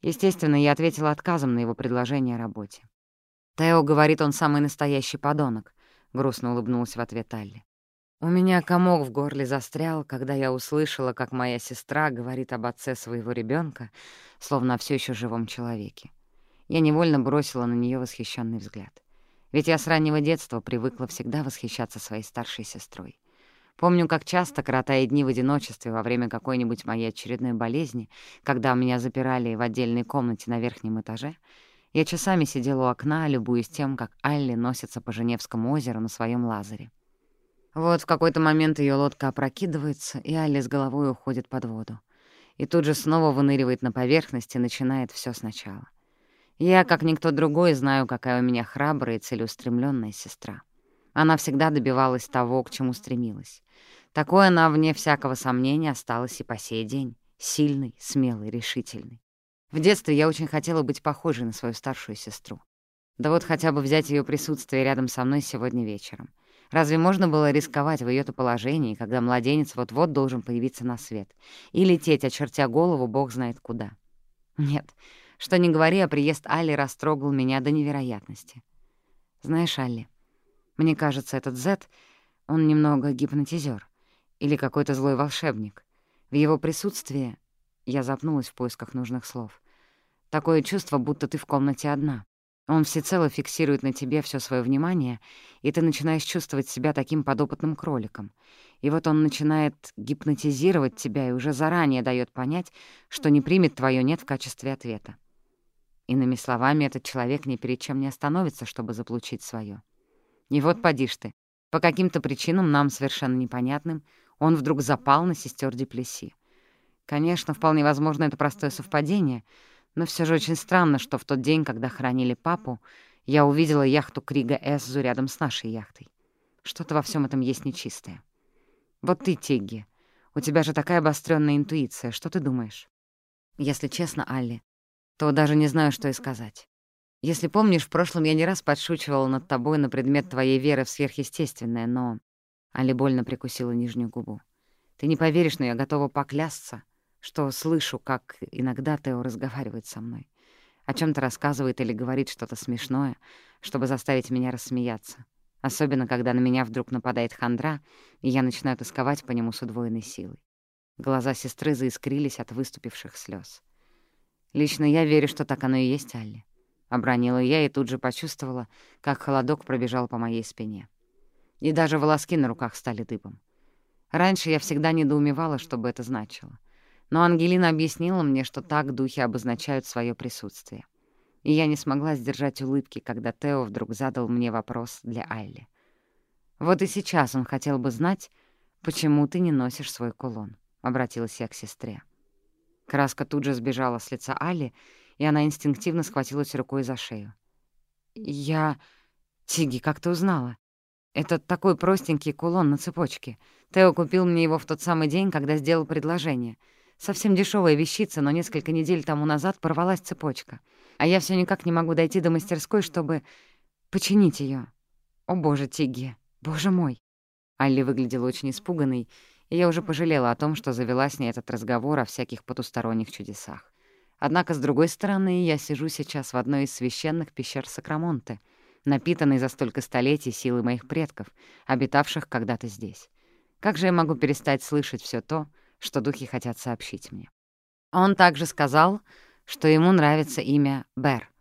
Естественно, я ответила отказом на его предложение о работе. «Тео говорит, он самый настоящий подонок», — грустно улыбнулась в ответ Алли. У меня комок в горле застрял, когда я услышала, как моя сестра говорит об отце своего ребенка, словно о всё ещё живом человеке. Я невольно бросила на неё восхищенный взгляд. Ведь я с раннего детства привыкла всегда восхищаться своей старшей сестрой. Помню, как часто, коротая дни в одиночестве во время какой-нибудь моей очередной болезни, когда меня запирали в отдельной комнате на верхнем этаже, я часами сидела у окна, любуясь тем, как Алли носится по Женевскому озеру на своем лазаре. Вот в какой-то момент ее лодка опрокидывается, и Алли с головой уходит под воду. И тут же снова выныривает на поверхность и начинает все сначала. Я, как никто другой, знаю, какая у меня храбрая и целеустремленная сестра. Она всегда добивалась того, к чему стремилась. Такой она, вне всякого сомнения, осталась и по сей день. Сильной, смелой, решительной. В детстве я очень хотела быть похожей на свою старшую сестру. Да вот хотя бы взять ее присутствие рядом со мной сегодня вечером. Разве можно было рисковать в ее то положении, когда младенец вот-вот должен появиться на свет? И лететь, очертя голову, бог знает куда? Нет, что не говори, а приезд Алли растрогал меня до невероятности. Знаешь, Алли, мне кажется, этот Зет, он немного гипнотизер или какой-то злой волшебник. В его присутствии я запнулась в поисках нужных слов. Такое чувство, будто ты в комнате одна. Он всецело фиксирует на тебе все свое внимание, и ты начинаешь чувствовать себя таким подопытным кроликом. И вот он начинает гипнотизировать тебя и уже заранее дает понять, что не примет твое «нет» в качестве ответа. Иными словами, этот человек ни перед чем не остановится, чтобы заполучить свое. И вот поди ты, по каким-то причинам нам совершенно непонятным, он вдруг запал на сестер Деплеси. Конечно, вполне возможно, это простое совпадение — но все же очень странно, что в тот день, когда хоронили папу, я увидела яхту Крига Эсзу рядом с нашей яхтой. Что-то во всем этом есть нечистое. Вот ты, Тигги, у тебя же такая обостренная интуиция. Что ты думаешь? Если честно, Алли, то даже не знаю, что и сказать. Если помнишь, в прошлом я не раз подшучивала над тобой на предмет твоей веры в сверхъестественное, но... Али больно прикусила нижнюю губу. Ты не поверишь, но я готова поклясться, что слышу, как иногда Тео разговаривает со мной. О чем то рассказывает или говорит что-то смешное, чтобы заставить меня рассмеяться. Особенно, когда на меня вдруг нападает хандра, и я начинаю тосковать по нему с удвоенной силой. Глаза сестры заискрились от выступивших слез. «Лично я верю, что так оно и есть, Алли». Обронила я и тут же почувствовала, как холодок пробежал по моей спине. И даже волоски на руках стали дыбом. Раньше я всегда недоумевала, что бы это значило — но Ангелина объяснила мне, что так духи обозначают свое присутствие. И я не смогла сдержать улыбки, когда Тео вдруг задал мне вопрос для Айли. «Вот и сейчас он хотел бы знать, почему ты не носишь свой кулон», — обратилась я к сестре. Краска тут же сбежала с лица Али, и она инстинктивно схватилась рукой за шею. «Я... Тиги, как ты узнала? Это такой простенький кулон на цепочке. Тео купил мне его в тот самый день, когда сделал предложение — Совсем дешевая вещица, но несколько недель тому назад порвалась цепочка. А я все никак не могу дойти до мастерской, чтобы починить ее. О, боже, Тигги, боже мой! Алли выглядела очень испуганной, и я уже пожалела о том, что завела с ней этот разговор о всяких потусторонних чудесах. Однако, с другой стороны, я сижу сейчас в одной из священных пещер Сакрамонте, напитанной за столько столетий силы моих предков, обитавших когда-то здесь. Как же я могу перестать слышать все то, что духи хотят сообщить мне. Он также сказал, что ему нравится имя Бер.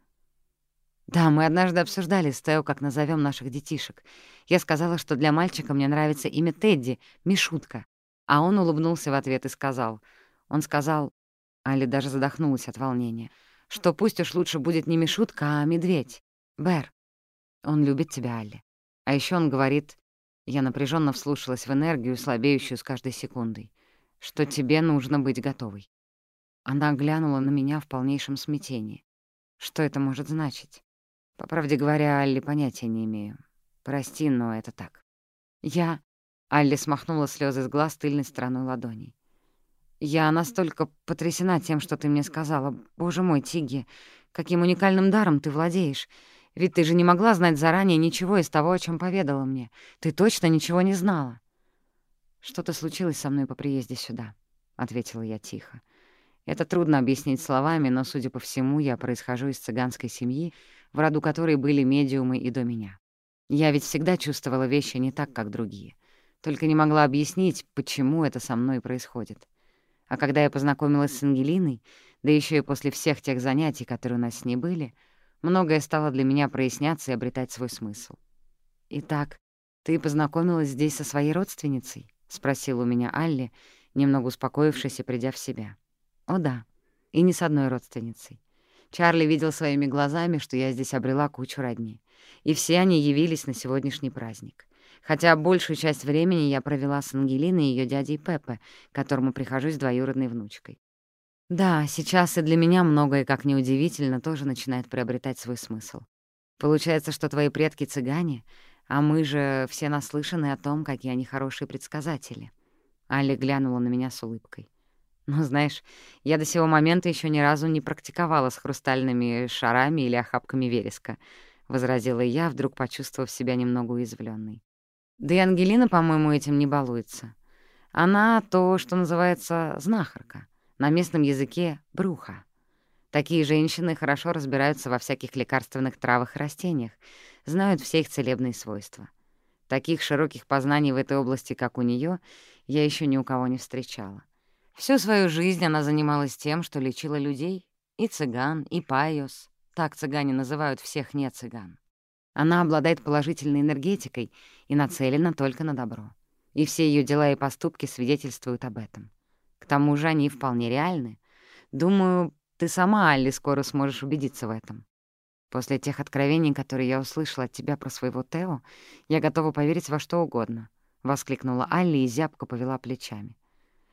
Да, мы однажды обсуждали с Тео, как назовем наших детишек. Я сказала, что для мальчика мне нравится имя Тедди, Мишутка. А он улыбнулся в ответ и сказал... Он сказал... Али даже задохнулась от волнения, что пусть уж лучше будет не Мишутка, а медведь. Бер. Он любит тебя, Алли. А еще он говорит... Я напряженно вслушалась в энергию, слабеющую с каждой секундой что тебе нужно быть готовой. Она глянула на меня в полнейшем смятении. Что это может значить? По правде говоря, Алли понятия не имею. Прости, но это так. Я... Алли смахнула слезы с глаз тыльной стороной ладоней. «Я настолько потрясена тем, что ты мне сказала. Боже мой, Тиги, каким уникальным даром ты владеешь. Ведь ты же не могла знать заранее ничего из того, о чем поведала мне. Ты точно ничего не знала». «Что-то случилось со мной по приезде сюда», — ответила я тихо. Это трудно объяснить словами, но, судя по всему, я происхожу из цыганской семьи, в роду которой были медиумы и до меня. Я ведь всегда чувствовала вещи не так, как другие. Только не могла объяснить, почему это со мной происходит. А когда я познакомилась с Ангелиной, да еще и после всех тех занятий, которые у нас с ней были, многое стало для меня проясняться и обретать свой смысл. «Итак, ты познакомилась здесь со своей родственницей?» — спросил у меня Алли, немного успокоившись и придя в себя. «О да, и не с одной родственницей. Чарли видел своими глазами, что я здесь обрела кучу родни, и все они явились на сегодняшний праздник. Хотя большую часть времени я провела с Ангелиной и ее дядей Пеппе, которому прихожусь двоюродной внучкой. Да, сейчас и для меня многое, как неудивительно, тоже начинает приобретать свой смысл. Получается, что твои предки цыгане, а мы же все наслышаны о том, какие они хорошие предсказатели. Али глянула на меня с улыбкой. «Ну, знаешь, я до сего момента еще ни разу не практиковала с хрустальными шарами или охапками вереска», — возразила я, вдруг почувствовав себя немного уязвленной. «Да и Ангелина, по-моему, этим не балуется. Она то, что называется знахарка, на местном языке — бруха. Такие женщины хорошо разбираются во всяких лекарственных травах и растениях, знают все их целебные свойства. Таких широких познаний в этой области, как у нее, я еще ни у кого не встречала. Всю свою жизнь она занималась тем, что лечила людей, и цыган, и payos, так цыгане называют всех не цыган. Она обладает положительной энергетикой и нацелена только на добро. И все ее дела и поступки свидетельствуют об этом. К тому же они вполне реальны. Думаю, ты сама, Алли, скоро сможешь убедиться в этом. После тех откровений, которые я услышала от тебя про своего Тео, я готова поверить во что угодно», — воскликнула Алли и зябко повела плечами.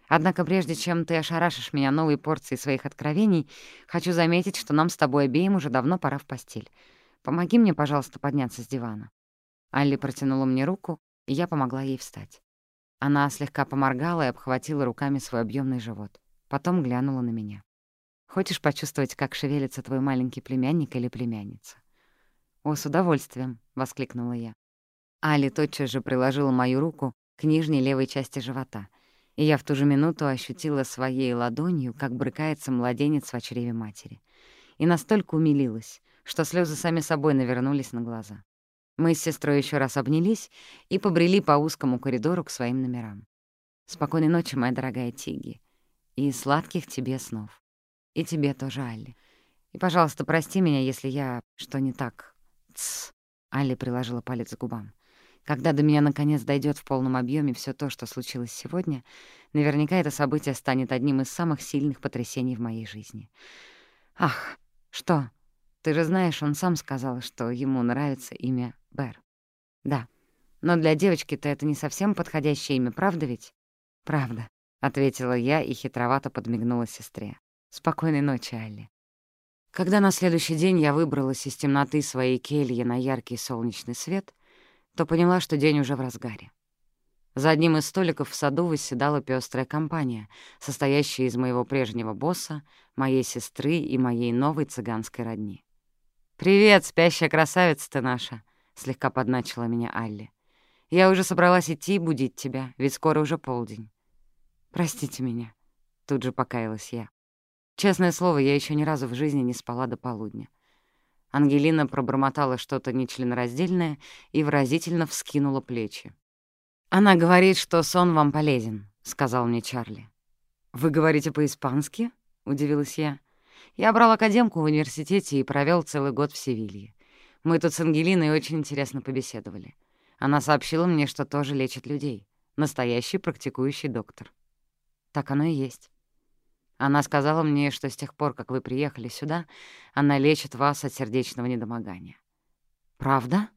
«Однако прежде чем ты ошарашишь меня новой порцией своих откровений, хочу заметить, что нам с тобой обеим уже давно пора в постель. Помоги мне, пожалуйста, подняться с дивана». Алли протянула мне руку, и я помогла ей встать. Она слегка поморгала и обхватила руками свой объемный живот. Потом глянула на меня. «Хочешь почувствовать, как шевелится твой маленький племянник или племянница?» «О, с удовольствием!» — воскликнула я. Али тотчас же приложила мою руку к нижней левой части живота, и я в ту же минуту ощутила своей ладонью, как брыкается младенец в чреве матери. И настолько умилилась, что слезы сами собой навернулись на глаза. Мы с сестрой еще раз обнялись и побрели по узкому коридору к своим номерам. «Спокойной ночи, моя дорогая Тиги, и сладких тебе снов. И тебе тоже, Алли. И, пожалуйста, прости меня, если я что не так...» «Тсс», — Алли приложила палец к губам. «Когда до меня наконец дойдет в полном объеме все то, что случилось сегодня, наверняка это событие станет одним из самых сильных потрясений в моей жизни. Ах, что? Ты же знаешь, он сам сказал, что ему нравится имя Бэр. Да. Но для девочки-то это не совсем подходящее имя, правда ведь? Правда, — ответила я и хитровато подмигнула сестре. Спокойной ночи, Алли. Когда на следующий день я выбралась из темноты своей кельи на яркий солнечный свет, то поняла, что день уже в разгаре. За одним из столиков в саду восседала пестрая компания, состоящая из моего прежнего босса, моей сестры и моей новой цыганской родни. «Привет, спящая красавица ты наша!» — слегка подначила меня Алли. «Я уже собралась идти и будить тебя, ведь скоро уже полдень». «Простите меня», — тут же покаялась я. Честное слово, я еще ни разу в жизни не спала до полудня. Ангелина пробормотала что-то нечленораздельное и выразительно вскинула плечи. «Она говорит, что сон вам полезен», — сказал мне Чарли. «Вы говорите по-испански?» — удивилась я. Я брал академку в университете и провел целый год в Севилье. Мы тут с Ангелиной очень интересно побеседовали. Она сообщила мне, что тоже лечит людей. Настоящий практикующий доктор. Так оно и есть. Она сказала мне, что с тех пор, как вы приехали сюда, она лечит вас от сердечного недомогания. «Правда?»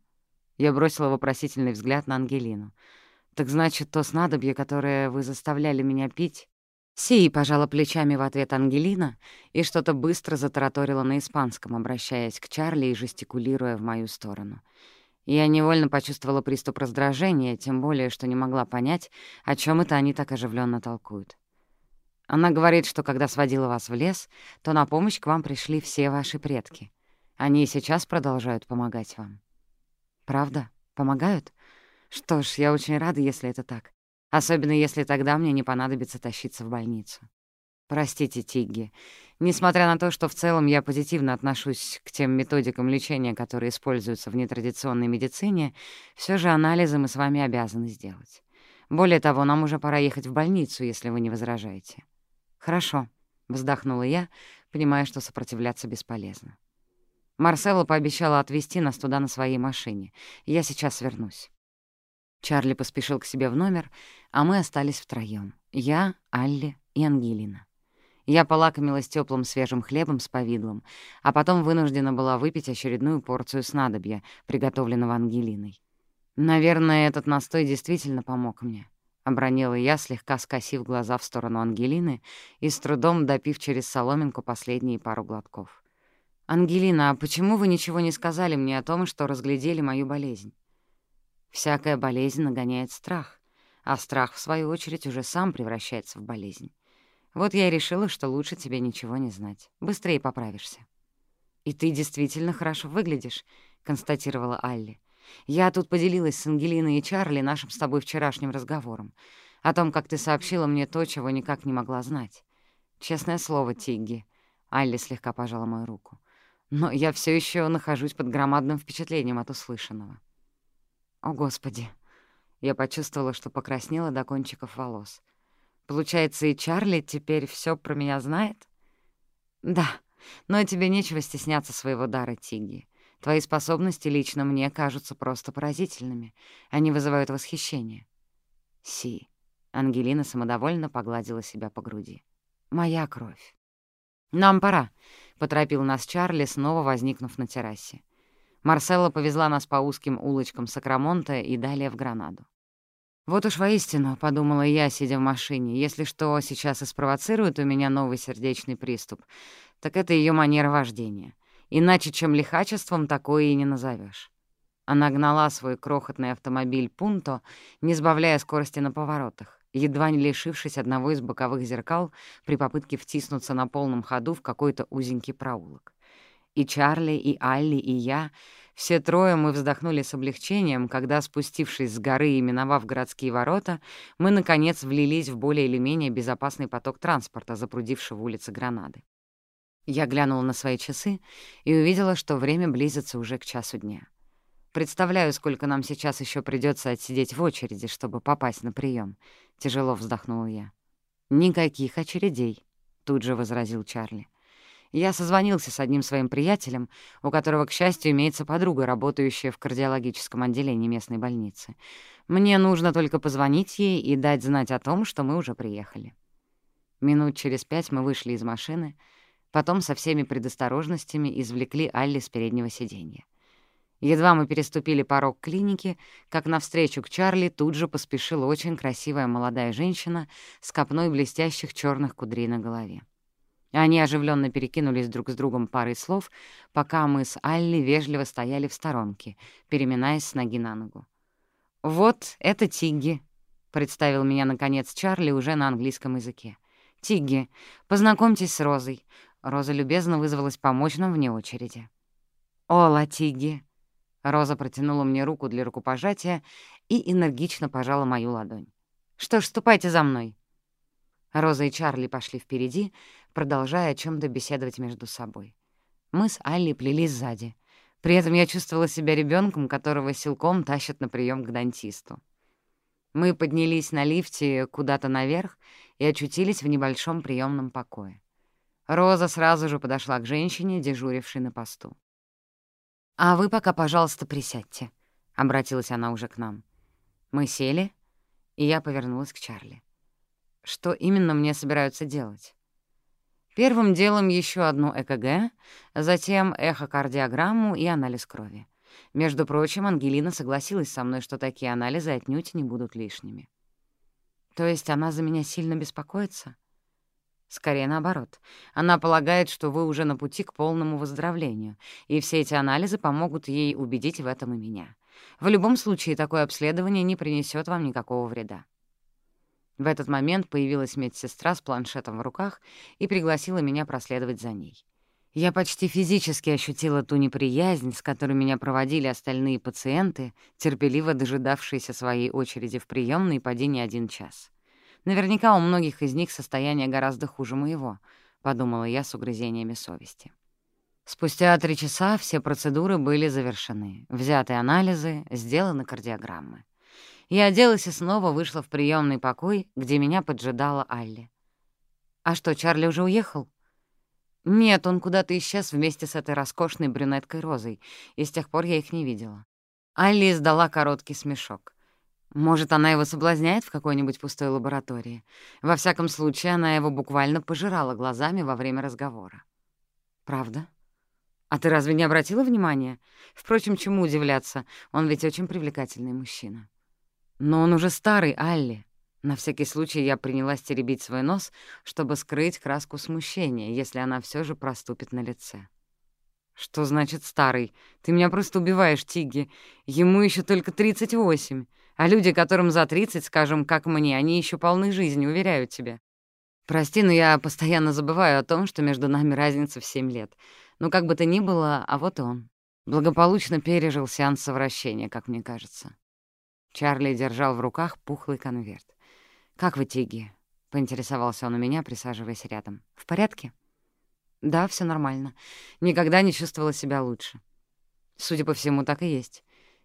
Я бросила вопросительный взгляд на Ангелину. «Так значит, то снадобье, которое вы заставляли меня пить, Си пожала плечами в ответ Ангелина и что-то быстро затараторила на испанском, обращаясь к Чарли и жестикулируя в мою сторону. Я невольно почувствовала приступ раздражения, тем более, что не могла понять, о чем это они так оживленно толкуют. Она говорит, что когда сводила вас в лес, то на помощь к вам пришли все ваши предки. Они и сейчас продолжают помогать вам. Правда? Помогают? Что ж, я очень рада, если это так. Особенно если тогда мне не понадобится тащиться в больницу. Простите, Тигги. Несмотря на то, что в целом я позитивно отношусь к тем методикам лечения, которые используются в нетрадиционной медицине, все же анализы мы с вами обязаны сделать. Более того, нам уже пора ехать в больницу, если вы не возражаете. Хорошо, — вздохнула я, понимая, что сопротивляться бесполезно. Марселла пообещала отвезти нас туда на своей машине. Я сейчас вернусь. Чарли поспешил к себе в номер, а мы остались втроём. Я, Алли и Ангелина. Я полакомилась теплым свежим хлебом с повидлом, а потом вынуждена была выпить очередную порцию снадобья, приготовленного Ангелиной. «Наверное, этот настой действительно помог мне», — обронила я, слегка скосив глаза в сторону Ангелины и с трудом допив через соломинку последние пару глотков. «Ангелина, а почему вы ничего не сказали мне о том, что разглядели мою болезнь?» Всякая болезнь нагоняет страх, а страх, в свою очередь, уже сам превращается в болезнь. Вот я и решила, что лучше тебе ничего не знать. Быстрее поправишься. «И ты действительно хорошо выглядишь», — констатировала Алли. «Я тут поделилась с Ангелиной и Чарли нашим с тобой вчерашним разговором, о том, как ты сообщила мне то, чего никак не могла знать. Честное слово, Тигги», — Алли слегка пожала мою руку, «но я все еще нахожусь под громадным впечатлением от услышанного». О, Господи! Я почувствовала, что покраснела до кончиков волос. Получается, и Чарли теперь все про меня знает? Да, Но тебе нечего стесняться своего дара, Тигги. Твои способности лично мне кажутся просто поразительными. Они вызывают восхищение. Си. Ангелина самодовольно погладила себя по груди. Моя кровь. «Нам пора», — поторопил нас Чарли, снова возникнув на террасе. Марселла повезла нас по узким улочкам Сакрамонта и далее в Гранаду. «Вот уж воистину», — подумала я, сидя в машине, «если что сейчас и спровоцирует у меня новый сердечный приступ, так это ее манера вождения. Иначе, чем лихачеством, такое и не назовешь. Она гнала свой крохотный автомобиль «Пунто», не сбавляя скорости на поворотах, едва не лишившись одного из боковых зеркал при попытке втиснуться на полном ходу в какой-то узенький проулок. И Чарли, и Алли, и я — все трое мы вздохнули с облегчением, когда, спустившись с горы и миновав городские ворота, мы, наконец, влились в более или менее безопасный поток транспорта, запрудившего улицы Гранады. Я глянула на свои часы и увидела, что время близится уже к часу дня. Представляю, сколько нам сейчас еще придется отсидеть в очереди, чтобы попасть на прием. Тяжело вздохнула я. «Никаких очередей», — тут же возразил Чарли. Я созвонился с одним своим приятелем, у которого, к счастью, имеется подруга, работающая в кардиологическом отделении местной больницы. Мне нужно только позвонить ей и дать знать о том, что мы уже приехали. Минут через пять мы вышли из машины — Потом со всеми предосторожностями извлекли Алли с переднего сиденья. Едва мы переступили порог клиники, как навстречу к Чарли тут же поспешила очень красивая молодая женщина с копной блестящих черных кудрей на голове. Они оживленно перекинулись друг с другом парой слов, пока мы с Алли вежливо стояли в сторонке, переминаясь с ноги на ногу. «Вот, это Тигги», — представил меня, наконец, Чарли уже на английском языке. «Тигги, познакомьтесь с Розой. Роза любезно вызвалась помочь нам вне очереди. «О, Латиги!» Роза протянула мне руку для рукопожатия и энергично пожала мою ладонь. «Что ж, ступайте за мной!» Роза и Чарли пошли впереди, продолжая о чем то беседовать между собой. Мы с Алли плелись сзади. При этом я чувствовала себя ребенком, которого силком тащат на прием к дантисту. Мы поднялись на лифте куда-то наверх и очутились в небольшом приемном покое. Роза сразу же подошла к женщине, дежурившей на посту. «А вы пока, пожалуйста, присядьте», — обратилась она уже к нам. Мы сели, и я повернулась к Чарли. «Что именно мне собираются делать?» Первым делом еще одну ЭКГ, затем эхокардиограмму и анализ крови. Между прочим, Ангелина согласилась со мной, что такие анализы отнюдь не будут лишними. То есть она за меня сильно беспокоится? Скорее наоборот. Она полагает, что вы уже на пути к полному выздоровлению, и все эти анализы помогут ей убедить в этом и меня. В любом случае, такое обследование не принесет вам никакого вреда. В этот момент появилась медсестра с планшетом в руках и пригласила меня проследовать за ней. Я почти физически ощутила ту неприязнь, с которой меня проводили остальные пациенты, терпеливо дожидавшиеся своей очереди в приемной поди не один час. Наверняка у многих из них состояние гораздо хуже моего, — подумала я с угрызениями совести. Спустя три часа все процедуры были завершены, взяты анализы, сделаны кардиограммы. Я оделась и снова вышла в приемный покой, где меня поджидала Алли. «А что, Чарли уже уехал?» «Нет, он куда-то исчез вместе с этой роскошной брюнеткой Розой, и с тех пор я их не видела». Алли издала короткий смешок. Может, она его соблазняет в какой-нибудь пустой лаборатории. Во всяком случае, она его буквально пожирала глазами во время разговора. «Правда? А ты разве не обратила внимания? Впрочем, чему удивляться? Он ведь очень привлекательный мужчина». «Но он уже старый, Алли». На всякий случай я принялась теребить свой нос, чтобы скрыть краску смущения, если она все же проступит на лице. «Что значит старый? Ты меня просто убиваешь, Тигги. Ему еще только тридцать восемь. А люди, которым за 30, скажем, как мне, они еще полны жизни, уверяю тебя. Прости, но я постоянно забываю о том, что между нами разница в 7 лет. Но как бы то ни было, а вот он. Благополучно пережил сеанс совращения, как мне кажется. Чарли держал в руках пухлый конверт. «Как вы, Тиги?» — поинтересовался он у меня, присаживаясь рядом. «В порядке?» «Да, все нормально. Никогда не чувствовала себя лучше». Судя по всему, так и есть.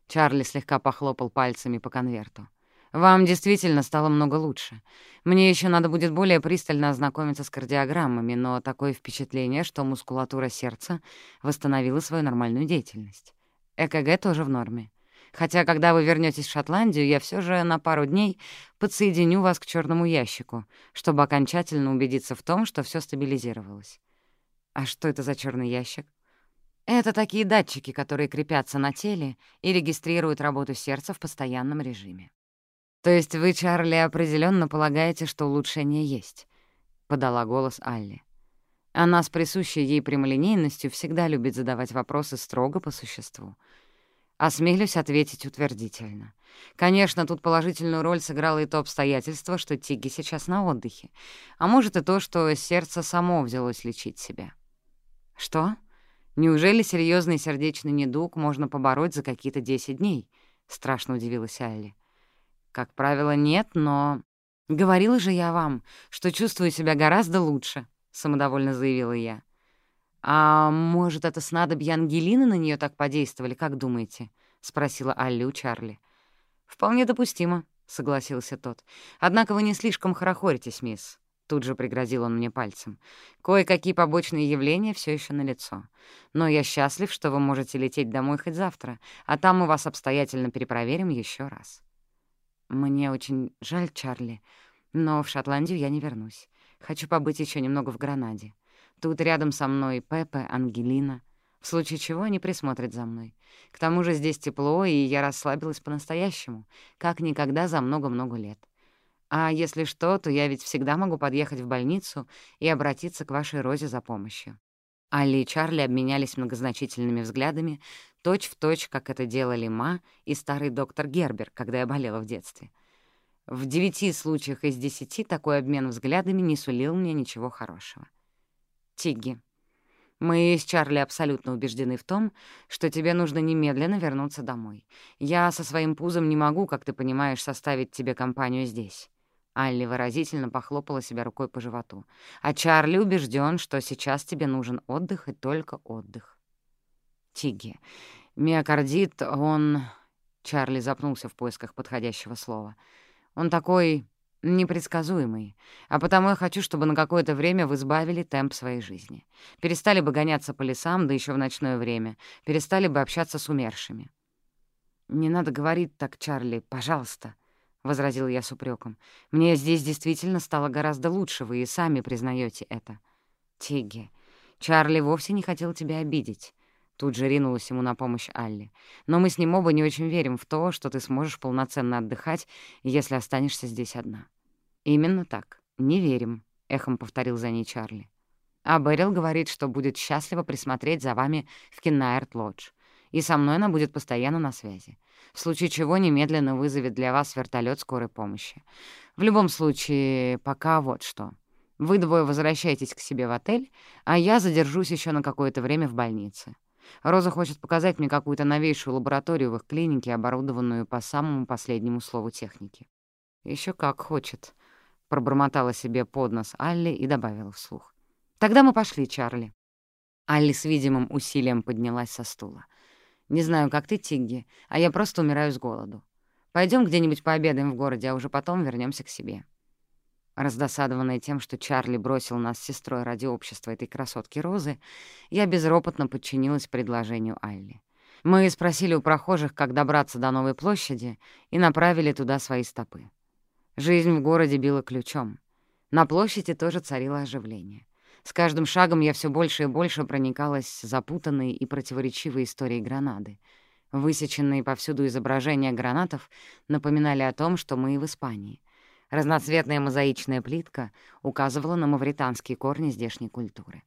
Чарли слегка похлопал пальцами по конверту. Вам действительно стало много лучше. Мне еще надо будет более пристально ознакомиться с кардиограммами, но такое впечатление, что мускулатура сердца восстановила свою нормальную деятельность. ЭКГ тоже в норме. Хотя, когда вы вернетесь в Шотландию, я все же на пару дней подсоединю вас к черному ящику, чтобы окончательно убедиться в том, что все стабилизировалось. А что это за черный ящик? Это такие датчики, которые крепятся на теле и регистрируют работу сердца в постоянном режиме. «То есть вы, Чарли, определенно полагаете, что улучшение есть?» — подала голос Алли. Она с присущей ей прямолинейностью всегда любит задавать вопросы строго по существу. Осмелюсь ответить утвердительно. Конечно, тут положительную роль сыграло и то обстоятельство, что Тиги сейчас на отдыхе, а может и то, что сердце само взялось лечить себя. Что? Неужели серьезный сердечный недуг можно побороть за какие-то 10 дней? Страшно удивилась Алли. Как правило, нет, но... Говорила же я вам, что чувствую себя гораздо лучше, самодовольно заявила я. А может, это снадобье Ангелины на нее так подействовали, как думаете? спросила Алли у Чарли. Вполне допустимо, согласился тот. Однако вы не слишком хорохоритесь, мисс. Тут же пригрозил он мне пальцем. «Кое-какие побочные явления все еще налицо. Но я счастлив, что вы можете лететь домой хоть завтра, а там мы вас обстоятельно перепроверим еще раз». «Мне очень жаль, Чарли, но в Шотландию я не вернусь. Хочу побыть еще немного в Гранаде. Тут рядом со мной Пепе, Ангелина. В случае чего они присмотрят за мной. К тому же здесь тепло, и я расслабилась по-настоящему, как никогда за много-много лет. А если что, то я ведь всегда могу подъехать в больницу и обратиться к вашей Розе за помощью». Алли и Чарли обменялись многозначительными взглядами, точь-в-точь, точь, как это делали Ма и старый доктор Гербер, когда я болела в детстве. В девяти случаях из десяти такой обмен взглядами не сулил мне ничего хорошего. Тигги, мы с Чарли абсолютно убеждены в том, что тебе нужно немедленно вернуться домой. Я со своим пузом не могу, как ты понимаешь, составить тебе компанию здесь. Алли выразительно похлопала себя рукой по животу. «А Чарли убежден, что сейчас тебе нужен отдых и только отдых». «Тигги, миокардит, он...» Чарли запнулся в поисках подходящего слова. «Он такой непредсказуемый, а потому я хочу, чтобы на какое-то время вы избавили темп своей жизни. Перестали бы гоняться по лесам, да еще в ночное время, перестали бы общаться с умершими». «Не надо говорить так, Чарли, пожалуйста», возразил я с упреком. «Мне здесь действительно стало гораздо лучше, вы и сами признаете это». «Тигги, Чарли вовсе не хотел тебя обидеть». Тут же ринулась ему на помощь Алли. «Но мы с ним оба не очень верим в то, что ты сможешь полноценно отдыхать, если останешься здесь одна». «Именно так. Не верим», — эхом повторил за ней Чарли. «А Берил говорит, что будет счастливо присмотреть за вами в Киннаерт-Лодж и со мной она будет постоянно на связи. В случае чего немедленно вызовет для вас вертолет скорой помощи. В любом случае, пока вот что. Вы двое возвращайтесь к себе в отель, а я задержусь еще на какое-то время в больнице. Роза хочет показать мне какую-то новейшую лабораторию в их клинике, оборудованную по самому последнему слову техники. Еще как хочет», — пробормотала себе под нос Алли и добавила вслух. «Тогда мы пошли, Чарли». Алли с видимым усилием поднялась со стула. Не знаю, как ты, Тигги, а я просто умираю с голоду. Пойдем где-нибудь пообедаем в городе, а уже потом вернемся к себе». Раздосадованная тем, что Чарли бросил нас с сестрой ради общества этой красотки Розы, я безропотно подчинилась предложению Алли. Мы спросили у прохожих, как добраться до Новой площади, и направили туда свои стопы. Жизнь в городе била ключом. На площади тоже царило оживление. С каждым шагом я все больше и больше проникалась запутанной и противоречивой историей гранады. Высеченные повсюду изображения гранатов напоминали о том, что мы в Испании. Разноцветная мозаичная плитка указывала на мавританские корни здешней культуры.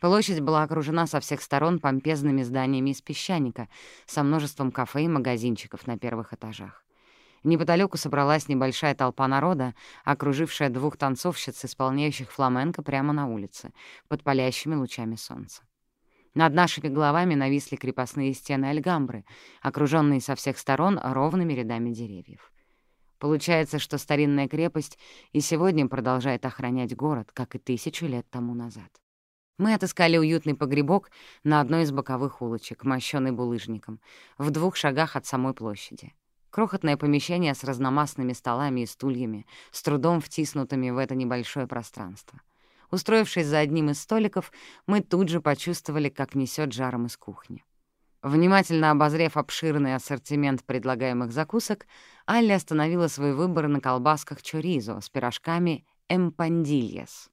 Площадь была окружена со всех сторон помпезными зданиями из песчаника со множеством кафе и магазинчиков на первых этажах. Неподалеку собралась небольшая толпа народа, окружившая двух танцовщиц, исполняющих фламенко прямо на улице, под палящими лучами солнца. Над нашими головами нависли крепостные стены Альгамбры, окруженные со всех сторон ровными рядами деревьев. Получается, что старинная крепость и сегодня продолжает охранять город, как и тысячу лет тому назад. Мы отыскали уютный погребок на одной из боковых улочек, мощёный булыжником, в двух шагах от самой площади. Крохотное помещение с разномастными столами и стульями, с трудом втиснутыми в это небольшое пространство. Устроившись за одним из столиков, мы тут же почувствовали, как несет жаром из кухни. Внимательно обозрев обширный ассортимент предлагаемых закусок, Алли остановила свой выбор на колбасках чоризо с пирожками «эмпандильяс».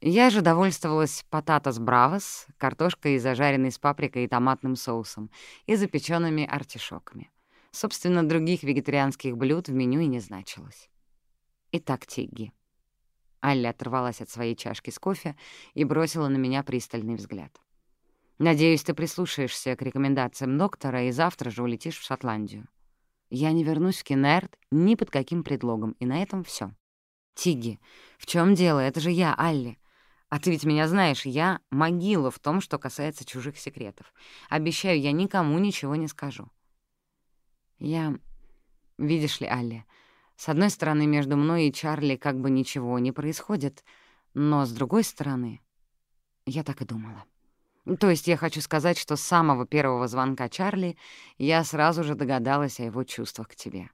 Я же довольствовалась потатос бравос, картошкой, зажаренной с паприкой и томатным соусом, и запеченными артишоками. Собственно, других вегетарианских блюд в меню и не значилось. Итак, Тигги. Алли оторвалась от своей чашки с кофе и бросила на меня пристальный взгляд. «Надеюсь, ты прислушаешься к рекомендациям доктора и завтра же улетишь в Шотландию. Я не вернусь в Кеннерд ни под каким предлогом, и на этом все. Тигги, в чем дело? Это же я, Алли. А ты ведь меня знаешь, я могила в том, что касается чужих секретов. Обещаю, я никому ничего не скажу. Я... Видишь ли, Алли, с одной стороны, между мной и Чарли как бы ничего не происходит, но с другой стороны, я так и думала. То есть я хочу сказать, что с самого первого звонка Чарли я сразу же догадалась о его чувствах к тебе.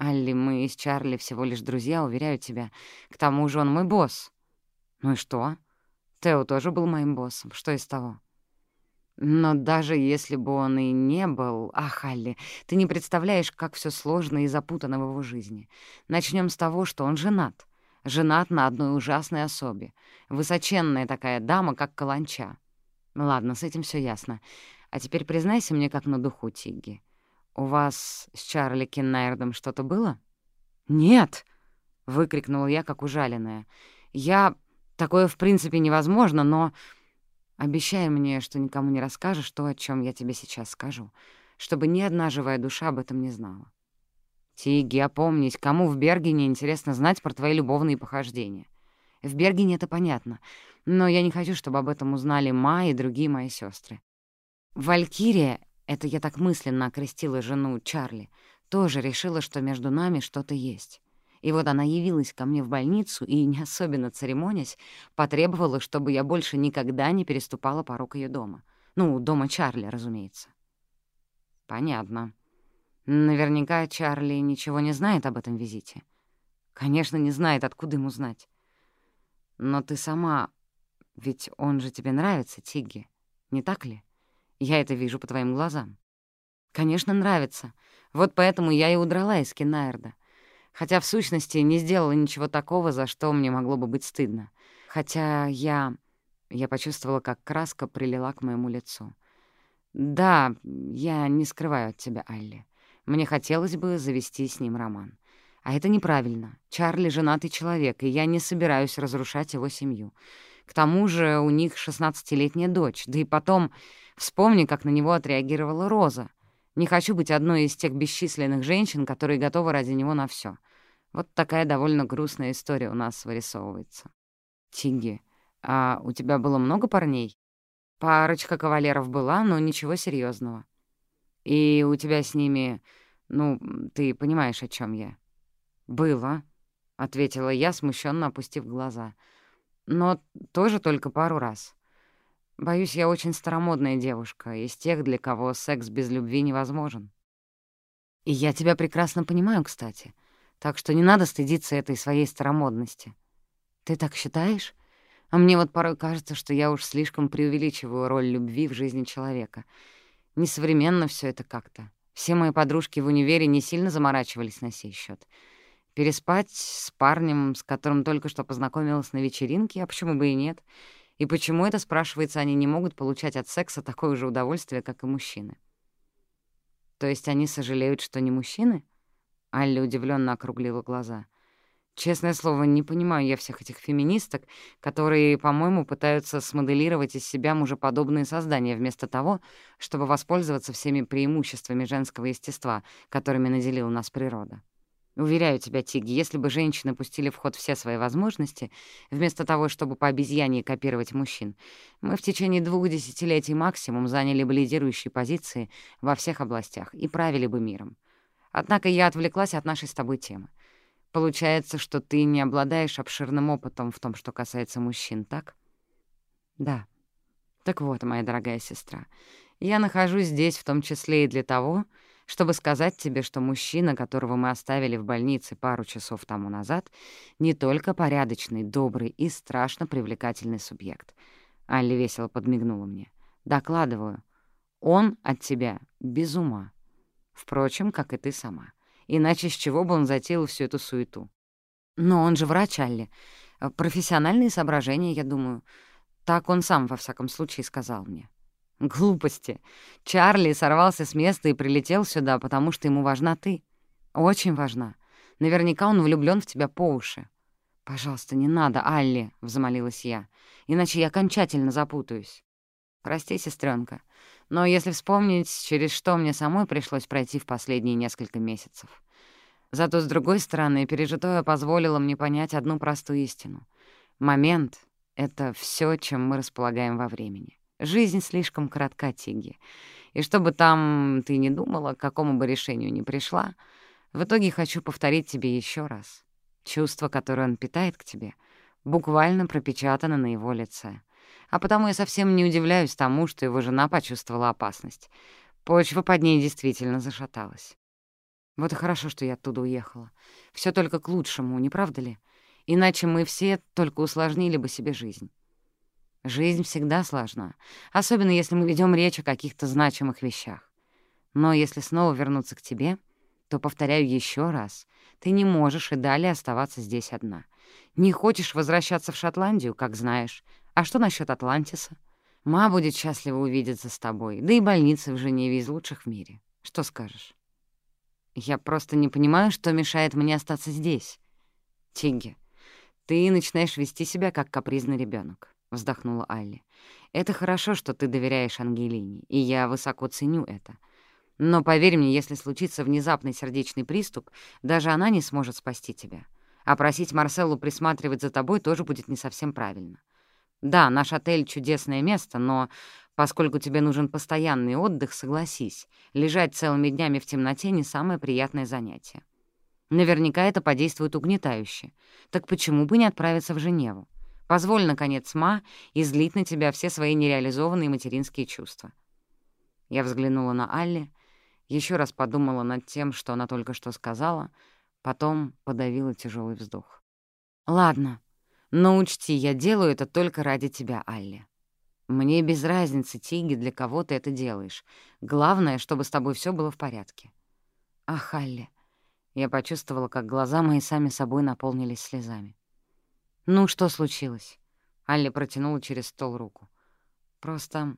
Алли, мы с Чарли всего лишь друзья, уверяю тебя. К тому же он мой босс. Ну и что? Тео тоже был моим боссом. Что из того? Но даже если бы он и не был... Ах, Алли, ты не представляешь, как все сложно и запутано в его жизни. Начнем с того, что он женат. Женат на одной ужасной особе. Высоченная такая дама, как Каланча. Ладно, с этим все ясно. А теперь признайся мне, как на духу, Тигги. У вас с Чарли Киннайрдом что-то было? «Нет!» — выкрикнула я, как ужаленная. «Я... Такое, в принципе, невозможно, но...» Обещай мне, что никому не расскажешь то, о чем я тебе сейчас скажу, чтобы ни одна живая душа об этом не знала. Тиги, опомнись, кому в Бергене интересно знать про твои любовные похождения? В Бергене это понятно, но я не хочу, чтобы об этом узнали Ма и другие мои сестры. Валькирия, это я так мысленно окрестила жену Чарли, тоже решила, что между нами что-то есть. И вот она явилась ко мне в больницу и, не особенно церемонясь, потребовала, чтобы я больше никогда не переступала порог ее дома. Ну, дома Чарли, разумеется. Понятно. Наверняка Чарли ничего не знает об этом визите. Конечно, не знает, откуда ему знать. Но ты сама... Ведь он же тебе нравится, Тигги, не так ли? Я это вижу по твоим глазам. Конечно, нравится. Вот поэтому я и удрала из Кинаерда хотя в сущности не сделала ничего такого, за что мне могло бы быть стыдно. Хотя я... Я почувствовала, как краска прилила к моему лицу. «Да, я не скрываю от тебя, Алли. Мне хотелось бы завести с ним роман. А это неправильно. Чарли — женатый человек, и я не собираюсь разрушать его семью. К тому же у них шестнадцатилетняя дочь, да и потом вспомни, как на него отреагировала Роза. Не хочу быть одной из тех бесчисленных женщин, которые готовы ради него на все. Вот такая довольно грустная история у нас вырисовывается. Тинги, а у тебя было много парней? Парочка кавалеров была, но ничего серьезного. И у тебя с ними... Ну, ты понимаешь, о чем я. «Было», — ответила я, смущенно опустив глаза. «Но тоже только пару раз. Боюсь, я очень старомодная девушка, из тех, для кого секс без любви невозможен. И я тебя прекрасно понимаю, кстати, так что не надо стыдиться этой своей старомодности. Ты так считаешь? А мне вот порой кажется, что я уж слишком преувеличиваю роль любви в жизни человека. Несовременно все это как-то. Все мои подружки в универе не сильно заморачивались на сей счет. Переспать с парнем, с которым только что познакомилась на вечеринке, а почему бы и нет — и почему это, спрашивается, они не могут получать от секса такое же удовольствие, как и мужчины? То есть они сожалеют, что не мужчины? Алли удивленно округлила глаза. Честное слово, не понимаю я всех этих феминисток, которые, по-моему, пытаются смоделировать из себя мужеподобные создания вместо того, чтобы воспользоваться всеми преимуществами женского естества, которыми наделила нас природа. Уверяю тебя, Тиги, если бы женщины пустили в ход все свои возможности, вместо того, чтобы по обезьяне копировать мужчин, мы в течение двух десятилетий максимум заняли бы лидирующие позиции во всех областях и правили бы миром. Однако я отвлеклась от нашей с тобой темы. Получается, что ты не обладаешь обширным опытом в том, что касается мужчин, так? Да. Так вот, моя дорогая сестра, я нахожусь здесь в том числе и для того, чтобы сказать тебе, что мужчина, которого мы оставили в больнице пару часов тому назад, не только порядочный, добрый и страшно привлекательный субъект. Алли весело подмигнула мне. Докладываю, он от тебя без ума. Впрочем, как и ты сама. Иначе с чего бы он затеял всю эту суету? Но он же врач, Алли. Профессиональные соображения, я думаю. Так он сам, во всяком случае, сказал мне. Глупости. Чарли сорвался с места и прилетел сюда, потому что ему важна ты. Очень важна. Наверняка он влюблён в тебя по уши. «Пожалуйста, не надо, Алли», — взмолилась я, «иначе я окончательно запутаюсь». «Прости, сестренка, но если вспомнить, через что мне самой пришлось пройти в последние несколько месяцев. Зато, с другой стороны, пережитое позволило мне понять одну простую истину. Момент — это всё, чем мы располагаем во времени. Жизнь слишком коротка, Тиги. И чтобы там ты не думала, к какому бы решению ни пришла, в итоге хочу повторить тебе еще раз. Чувство, которое он питает к тебе, буквально пропечатано на его лице. А потому я совсем не удивляюсь тому, что его жена почувствовала опасность. Почва под ней действительно зашаталась. Вот и хорошо, что я оттуда уехала. Все только к лучшему, не правда ли? Иначе мы все только усложнили бы себе жизнь. Жизнь всегда сложна, особенно если мы ведем речь о каких-то значимых вещах. Но если снова вернуться к тебе, то, повторяю еще раз, ты не можешь и далее оставаться здесь одна. Не хочешь возвращаться в Шотландию, как знаешь. А что насчет Атлантиса? Ма будет счастлива увидеться с тобой, да и больница в Женеве из лучших в мире. Что скажешь? Я просто не понимаю, что мешает мне остаться здесь. Тигги, ты начинаешь вести себя как капризный ребенок вздохнула Алли. «Это хорошо, что ты доверяешь Ангелине, и я высоко ценю это. Но поверь мне, если случится внезапный сердечный приступ, даже она не сможет спасти тебя. А просить Марселу присматривать за тобой тоже будет не совсем правильно. Да, наш отель — чудесное место, но поскольку тебе нужен постоянный отдых, согласись, лежать целыми днями в темноте — не самое приятное занятие. Наверняка это подействует угнетающе. Так почему бы не отправиться в Женеву? Позволь, наконец, Ма, излить на тебя все свои нереализованные материнские чувства». Я взглянула на Алли, еще раз подумала над тем, что она только что сказала, потом подавила тяжелый вздох. «Ладно, но учти, я делаю это только ради тебя, Алли. Мне без разницы, Тиги, для кого ты это делаешь. Главное, чтобы с тобой все было в порядке». «Ах, Алли!» Я почувствовала, как глаза мои сами собой наполнились слезами. «Ну, что случилось?» Алли протянула через стол руку. «Просто...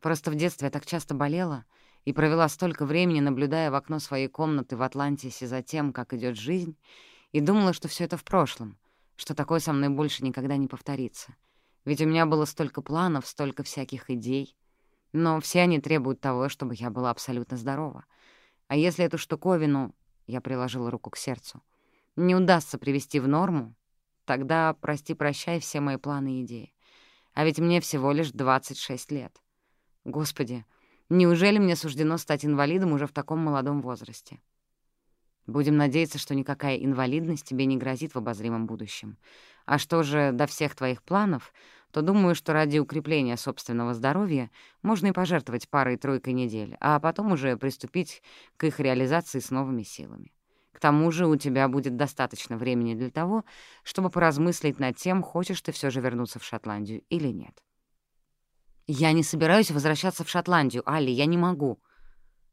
просто в детстве я так часто болела и провела столько времени, наблюдая в окно своей комнаты в Атлантисе за тем, как идет жизнь, и думала, что все это в прошлом, что такое со мной больше никогда не повторится. Ведь у меня было столько планов, столько всяких идей, но все они требуют того, чтобы я была абсолютно здорова. А если эту штуковину, я приложила руку к сердцу, не удастся привести в норму, Тогда прости-прощай все мои планы и идеи. А ведь мне всего лишь 26 лет. Господи, неужели мне суждено стать инвалидом уже в таком молодом возрасте? Будем надеяться, что никакая инвалидность тебе не грозит в обозримом будущем. А что же до всех твоих планов, то думаю, что ради укрепления собственного здоровья можно и пожертвовать парой-тройкой недель, а потом уже приступить к их реализации с новыми силами. К тому же у тебя будет достаточно времени для того, чтобы поразмыслить над тем, хочешь ты все же вернуться в Шотландию или нет. «Я не собираюсь возвращаться в Шотландию, Алли, я не могу».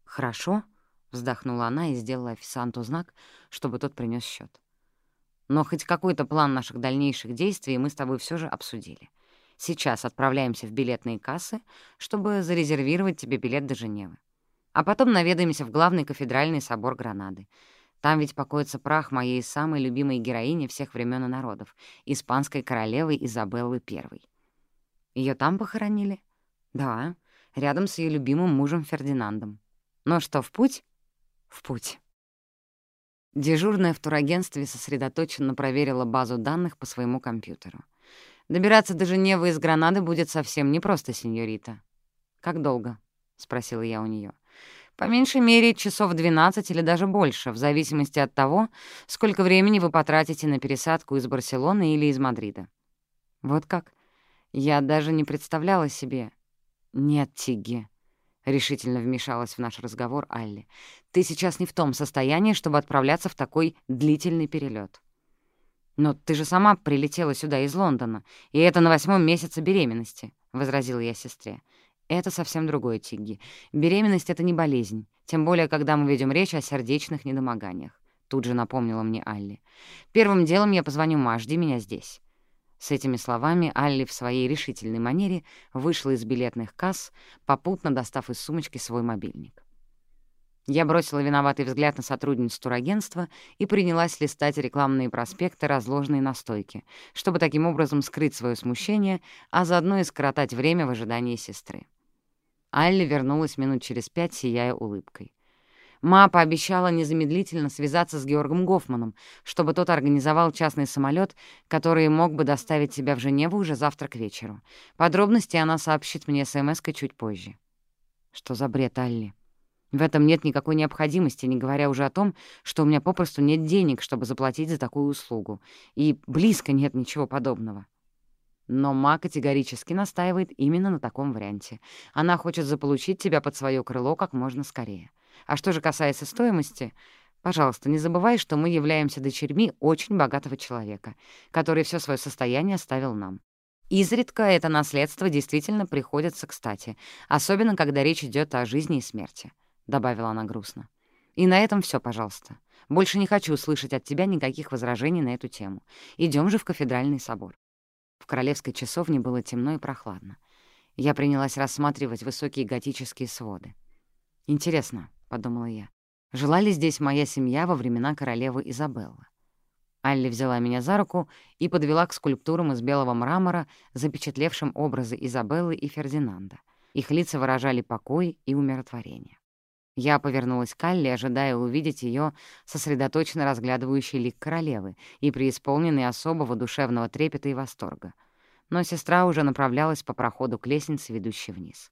«Хорошо», — вздохнула она и сделала официанту знак, чтобы тот принес счет. «Но хоть какой-то план наших дальнейших действий мы с тобой все же обсудили. Сейчас отправляемся в билетные кассы, чтобы зарезервировать тебе билет до Женевы. А потом наведаемся в главный кафедральный собор Гранады. Там ведь покоится прах моей самой любимой героини всех времен и народов, испанской королевы Изабеллы I. Ее там похоронили? Да, рядом с ее любимым мужем Фердинандом. Ну что, в путь? В путь. Дежурная в турагентстве сосредоточенно проверила базу данных по своему компьютеру. «Добираться до Женевы из Гранады будет совсем непросто, сеньорита». «Как долго?» — спросила я у нее. По меньшей мере часов 12 или даже больше, в зависимости от того, сколько времени вы потратите на пересадку из Барселоны или из Мадрида. Вот как? Я даже не представляла себе. Нет, Тигги, — решительно вмешалась в наш разговор Алли. «Ты сейчас не в том состоянии, чтобы отправляться в такой длительный перелет. «Но ты же сама прилетела сюда из Лондона, и это на восьмом месяце беременности», — возразила я сестре. «Это совсем другое, Тигги. Беременность — это не болезнь, тем более, когда мы ведем речь о сердечных недомоганиях», — тут же напомнила мне Алли. «Первым делом я позвоню Ма, меня здесь». С этими словами Алли в своей решительной манере вышла из билетных касс, попутно достав из сумочки свой мобильник. Я бросила виноватый взгляд на сотрудницу турагентства и принялась листать рекламные проспекты, разложенные на стойке, чтобы таким образом скрыть свое смущение, а заодно и скоротать время в ожидании сестры. Алли вернулась минут через пять, сияя улыбкой. Ма пообещала незамедлительно связаться с Георгом Гофманом, чтобы тот организовал частный самолет, который мог бы доставить себя в Женеву уже завтра к вечеру. Подробности она сообщит мне смс-кой чуть позже. Что за бред, Алли? В этом нет никакой необходимости, не говоря уже о том, что у меня попросту нет денег, чтобы заплатить за такую услугу. И близко нет ничего подобного. Но Ма категорически настаивает именно на таком варианте. Она хочет заполучить тебя под свое крыло как можно скорее. А что же касается стоимости, пожалуйста, не забывай, что мы являемся дочерьми очень богатого человека, который все свое состояние оставил нам. Изредка это наследство действительно приходится кстати, особенно когда речь идет о жизни и смерти», — добавила она грустно. «И на этом все, пожалуйста. Больше не хочу слышать от тебя никаких возражений на эту тему. Идем же в кафедральный собор». В королевской часовне было темно и прохладно. Я принялась рассматривать высокие готические своды. Интересно, подумала я. Жила ли здесь моя семья во времена королевы Изабеллы? Алли взяла меня за руку и подвела к скульптурам из белого мрамора, запечатлевшим образы Изабеллы и Фердинанда. Их лица выражали покой и умиротворение. Я повернулась к Алле, ожидая увидеть ее сосредоточенно разглядывающей лик королевы и преисполненной особого душевного трепета и восторга. Но сестра уже направлялась по проходу к лестнице, ведущей вниз.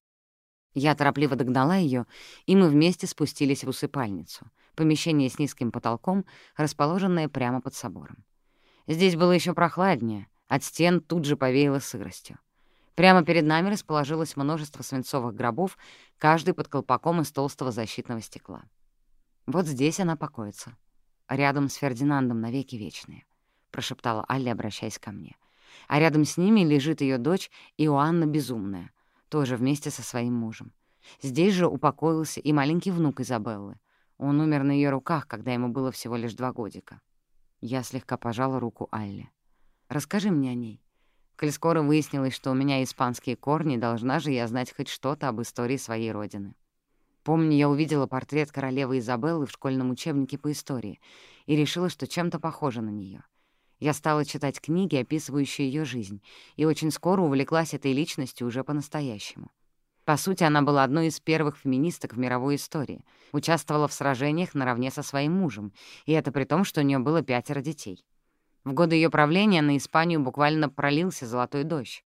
Я торопливо догнала ее, и мы вместе спустились в усыпальницу, помещение с низким потолком, расположенное прямо под собором. Здесь было еще прохладнее, от стен тут же повеяло сыростью. Прямо перед нами расположилось множество свинцовых гробов, каждый под колпаком из толстого защитного стекла. Вот здесь она покоится, рядом с Фердинандом навеки вечные, — прошептала Алли, обращаясь ко мне. А рядом с ними лежит ее дочь Иоанна Безумная — тоже вместе со своим мужем. Здесь же упокоился и маленький внук Изабеллы. Он умер на ее руках, когда ему было всего лишь два годика. Я слегка пожала руку Алле. «Расскажи мне о ней. Коль скоро выяснилось, что у меня испанские корни, должна же я знать хоть что-то об истории своей родины. Помню, я увидела портрет королевы Изабеллы в школьном учебнике по истории и решила, что чем-то похоже на нее. Я стала читать книги, описывающие ее жизнь, и очень скоро увлеклась этой личностью уже по-настоящему. По сути, она была одной из первых феминисток в мировой истории, участвовала в сражениях наравне со своим мужем, и это при том, что у нее было пятеро детей. В годы ее правления на Испанию буквально пролился золотой дождь.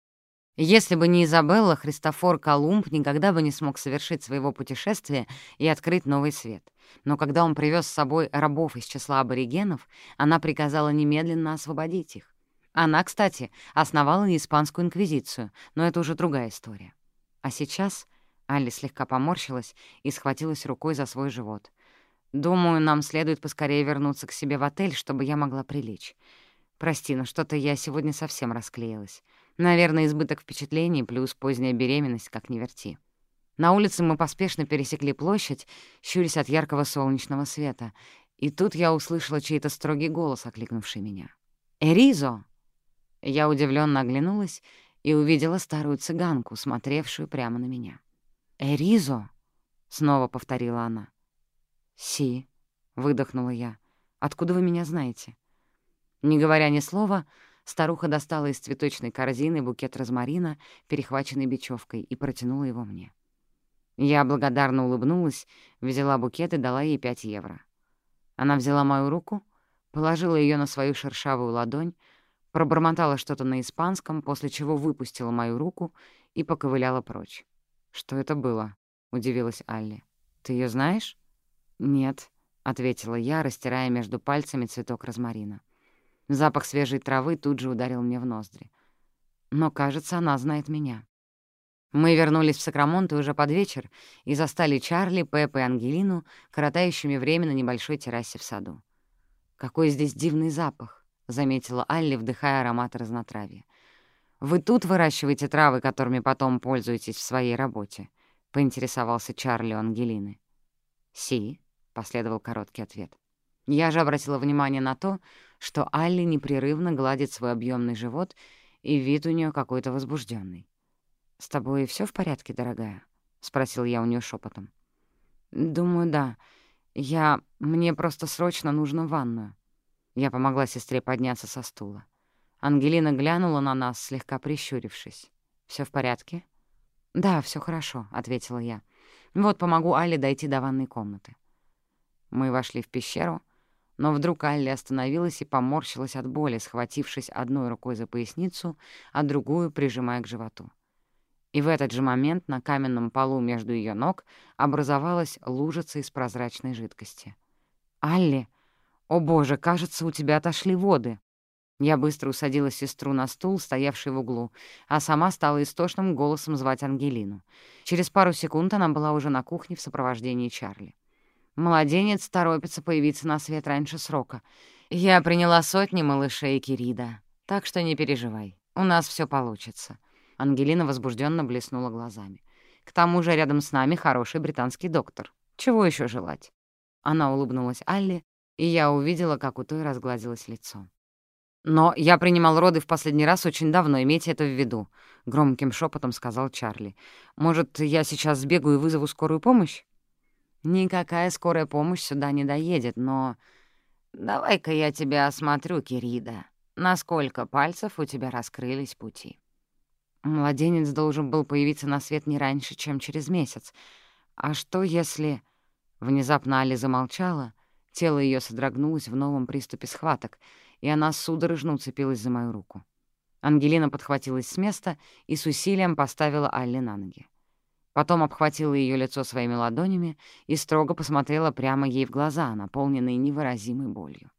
Если бы не Изабелла, Христофор Колумб никогда бы не смог совершить своего путешествия и открыть новый свет. Но когда он привез с собой рабов из числа аборигенов, она приказала немедленно освободить их. Она, кстати, основала Испанскую инквизицию, но это уже другая история. А сейчас Алли слегка поморщилась и схватилась рукой за свой живот. «Думаю, нам следует поскорее вернуться к себе в отель, чтобы я могла прилечь. Прости, но что-то я сегодня совсем расклеилась. Наверное, избыток впечатлений плюс поздняя беременность, как ни верти. На улице мы поспешно пересекли площадь, щурясь от яркого солнечного света, и тут я услышала чей-то строгий голос, окликнувший меня. «Эризо!» Я удивленно оглянулась и увидела старую цыганку, смотревшую прямо на меня. «Эризо!» — снова повторила она. «Си», — выдохнула я. «Откуда вы меня знаете?» Не говоря ни слова, старуха достала из цветочной корзины букет розмарина, перехваченный бечевкой, и протянула его мне. Я благодарно улыбнулась, взяла букет и дала ей пять евро. Она взяла мою руку, положила ее на свою шершавую ладонь, пробормотала что-то на испанском, после чего выпустила мою руку и поковыляла прочь. «Что это было?» — удивилась Алли. «Ты ее знаешь?» «Нет», — ответила я, растирая между пальцами цветок розмарина. Запах свежей травы тут же ударил мне в ноздри. Но, кажется, она знает меня. Мы вернулись в Сакрамонт уже под вечер и застали Чарли, Пеппа и Ангелину, коротающими время на небольшой террасе в саду. «Какой здесь дивный запах!» — заметила Алли, вдыхая аромат разнотравья. «Вы тут выращиваете травы, которыми потом пользуетесь в своей работе?» — поинтересовался Чарли у Ангелины. «Си», — последовал короткий ответ. Я же обратила внимание на то, что Алли непрерывно гладит свой объемный живот, и вид у нее какой-то возбужденный. «С тобой все в порядке, дорогая?» — спросил я у нее шепотом. «Думаю, да. Я... Мне просто срочно нужно ванную». Я помогла сестре подняться со стула. Ангелина глянула на нас, слегка прищурившись. Все в порядке?» «Да, все хорошо», — ответила я. «Вот помогу Алле дойти до ванной комнаты». Мы вошли в пещеру, но вдруг Алли остановилась и поморщилась от боли, схватившись одной рукой за поясницу, а другую прижимая к животу. И в этот же момент на каменном полу между ее ног образовалась лужица из прозрачной жидкости. «Алли! О боже, кажется, у тебя отошли воды!» Я быстро усадила сестру на стул, стоявший в углу, а сама стала истошным голосом звать Ангелину. Через пару секунд она была уже на кухне в сопровождении Чарли. Младенец торопится появиться на свет раньше срока. Я приняла сотни малышей Кирида, так что не переживай, у нас все получится. Ангелина возбужденно блеснула глазами. «К тому же рядом с нами хороший британский доктор. Чего еще желать?» Она улыбнулась Алле, и я увидела, как у той разгладилось лицо. «Но я принимал роды в последний раз очень давно, имейте это в виду», — громким шепотом сказал Чарли. «Может, я сейчас сбегаю и вызову скорую помощь?» «Никакая скорая помощь сюда не доедет, но...» «Давай-ка я тебя осмотрю, Кирида. Насколько пальцев у тебя раскрылись пути?» Младенец должен был появиться на свет не раньше, чем через месяц. А что если... Внезапно Али замолчала, тело ее содрогнулось в новом приступе схваток, и она судорожно уцепилась за мою руку. Ангелина подхватилась с места и с усилием поставила Алли на ноги. Потом обхватила ее лицо своими ладонями и строго посмотрела прямо ей в глаза, наполненные невыразимой болью.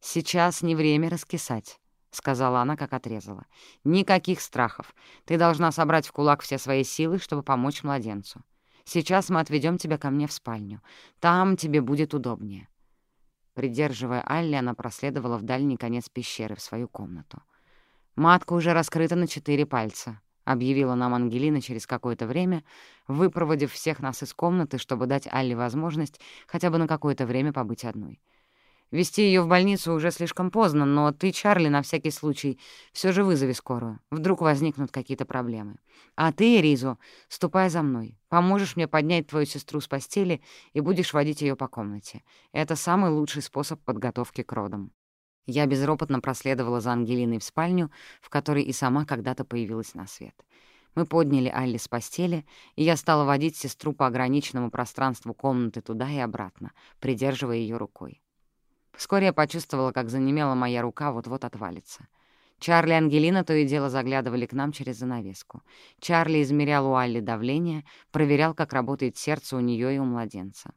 «Сейчас не время раскисать. — сказала она, как отрезала. «Никаких страхов. Ты должна собрать в кулак все свои силы, чтобы помочь младенцу. Сейчас мы отведем тебя ко мне в спальню. Там тебе будет удобнее». Придерживая Алли, она проследовала в дальний конец пещеры, в свою комнату. «Матка уже раскрыта на четыре пальца», — объявила нам Ангелина через какое-то время, выпроводив всех нас из комнаты, чтобы дать Алле возможность хотя бы на какое-то время побыть одной. Вести ее в больницу уже слишком поздно, но ты, Чарли, на всякий случай все же вызови скорую. Вдруг возникнут какие-то проблемы. А ты, Ризу, ступай за мной. Поможешь мне поднять твою сестру с постели и будешь водить ее по комнате. Это самый лучший способ подготовки к родам. Я безропотно проследовала за Ангелиной в спальню, в которой и сама когда-то появилась на свет. Мы подняли Алли с постели, и я стала водить сестру по ограниченному пространству комнаты туда и обратно, придерживая ее рукой. Вскоре я почувствовала, как занемела моя рука вот-вот отвалится. Чарли и Ангелина то и дело заглядывали к нам через занавеску. Чарли измерял у Алли давление, проверял, как работает сердце у нее и у младенца.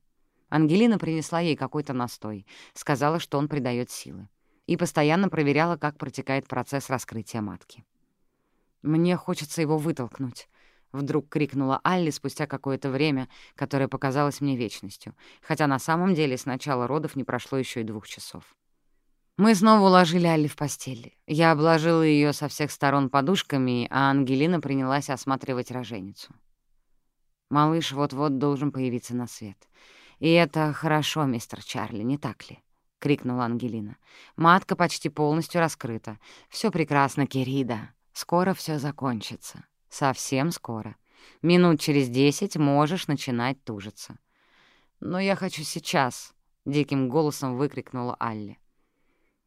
Ангелина принесла ей какой-то настой, сказала, что он придает силы, и постоянно проверяла, как протекает процесс раскрытия матки. «Мне хочется его вытолкнуть», — вдруг крикнула Алли спустя какое-то время, которое показалось мне вечностью, хотя на самом деле с начала родов не прошло еще и двух часов. Мы снова уложили Алли в постель. Я обложила ее со всех сторон подушками, а Ангелина принялась осматривать роженицу. Малыш вот-вот должен появиться на свет. И это хорошо, мистер Чарли, не так ли? — крикнула Ангелина. «Матка почти полностью раскрыта. Все прекрасно, Кирида. Скоро все закончится». Совсем скоро. Минут через десять можешь начинать тужиться. «Но я хочу сейчас», — диким голосом выкрикнула Алли.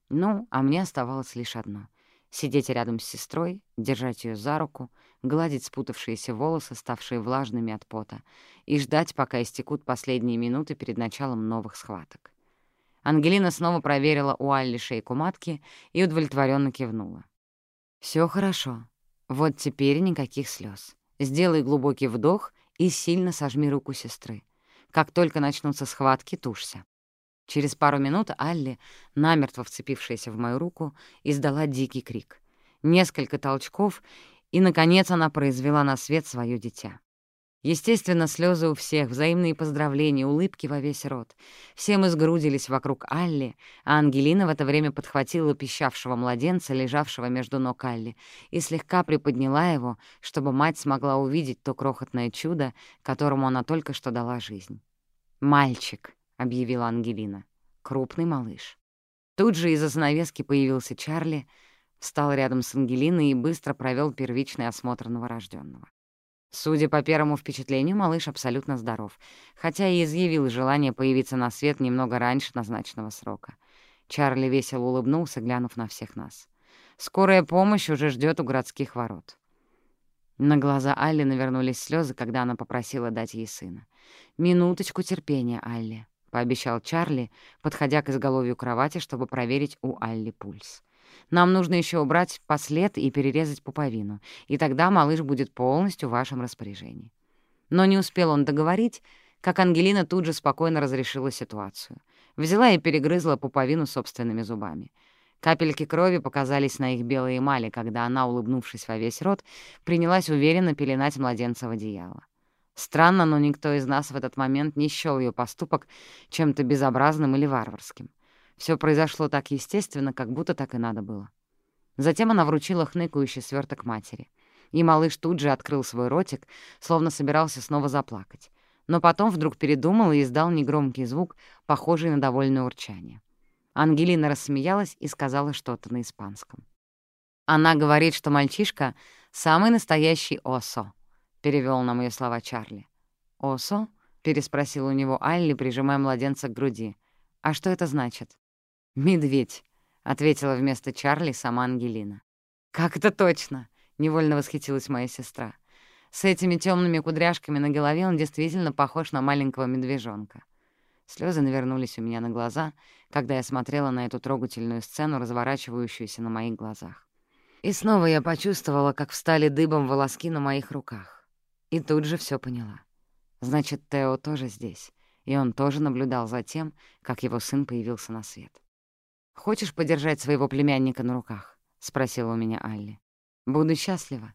Ну, а мне оставалось лишь одно — сидеть рядом с сестрой, держать ее за руку, гладить спутавшиеся волосы, ставшие влажными от пота, и ждать, пока истекут последние минуты перед началом новых схваток. Ангелина снова проверила у Алли шейку матки и удовлетворенно кивнула. Все хорошо. Вот теперь никаких слез. Сделай глубокий вдох и сильно сожми руку сестры. Как только начнутся схватки, тушься. Через пару минут Алли, намертво вцепившаяся в мою руку, издала дикий крик. Несколько толчков, И, наконец, она произвела на свет свое дитя. Естественно, слезы у всех, взаимные поздравления, улыбки во весь рот. Все мы сгрудились вокруг Алли, а Ангелина в это время подхватила пищавшего младенца, лежавшего между ног Алли, и слегка приподняла его, чтобы мать смогла увидеть то крохотное чудо, которому она только что дала жизнь. «Мальчик», — объявила Ангелина, — «крупный малыш». Тут же из-за занавески появился Чарли, встал рядом с Ангелиной и быстро провел первичный осмотр новорожденного. Судя по первому впечатлению, малыш абсолютно здоров, хотя и изъявил желание появиться на свет немного раньше назначенного срока. Чарли весело улыбнулся, глянув на всех нас. «Скорая помощь уже ждет у городских ворот». На глаза Алли навернулись слезы, когда она попросила дать ей сына. «Минуточку терпения, Алли», — пообещал Чарли, подходя к изголовью кровати, чтобы проверить у Алли пульс. Нам нужно еще убрать послед и перерезать пуповину, и тогда малыш будет полностью в вашем распоряжении». Но не успел он договорить, как Ангелина тут же спокойно разрешила ситуацию. Взяла и перегрызла пуповину собственными зубами. Капельки крови показались на их белой эмали, когда она, улыбнувшись во весь рот, принялась уверенно пеленать младенца в одеяло. Странно, но никто из нас в этот момент не счёл ее поступок чем-то безобразным или варварским. Все произошло так естественно, как будто так и надо было. Затем она вручила хныкающий сверток матери. И малыш тут же открыл свой ротик, словно собирался снова заплакать. Но потом вдруг передумал и издал негромкий звук, похожий на довольное урчание. Ангелина рассмеялась и сказала что-то на испанском. «Она говорит, что мальчишка — самый настоящий Осо», — перевел на мои слова Чарли. «Осо?» — переспросил у него Алли, прижимая младенца к груди. «А что это значит?» «Медведь», — ответила вместо Чарли сама Ангелина. «Как это точно?» — невольно восхитилась моя сестра. «С этими темными кудряшками на голове он действительно похож на маленького медвежонка». Слезы навернулись у меня на глаза, когда я смотрела на эту трогательную сцену, разворачивающуюся на моих глазах. И снова я почувствовала, как встали дыбом волоски на моих руках. И тут же все поняла. Значит, Тео тоже здесь, и он тоже наблюдал за тем, как его сын появился на свет. «Хочешь подержать своего племянника на руках?» — спросила у меня Алли. «Буду счастлива».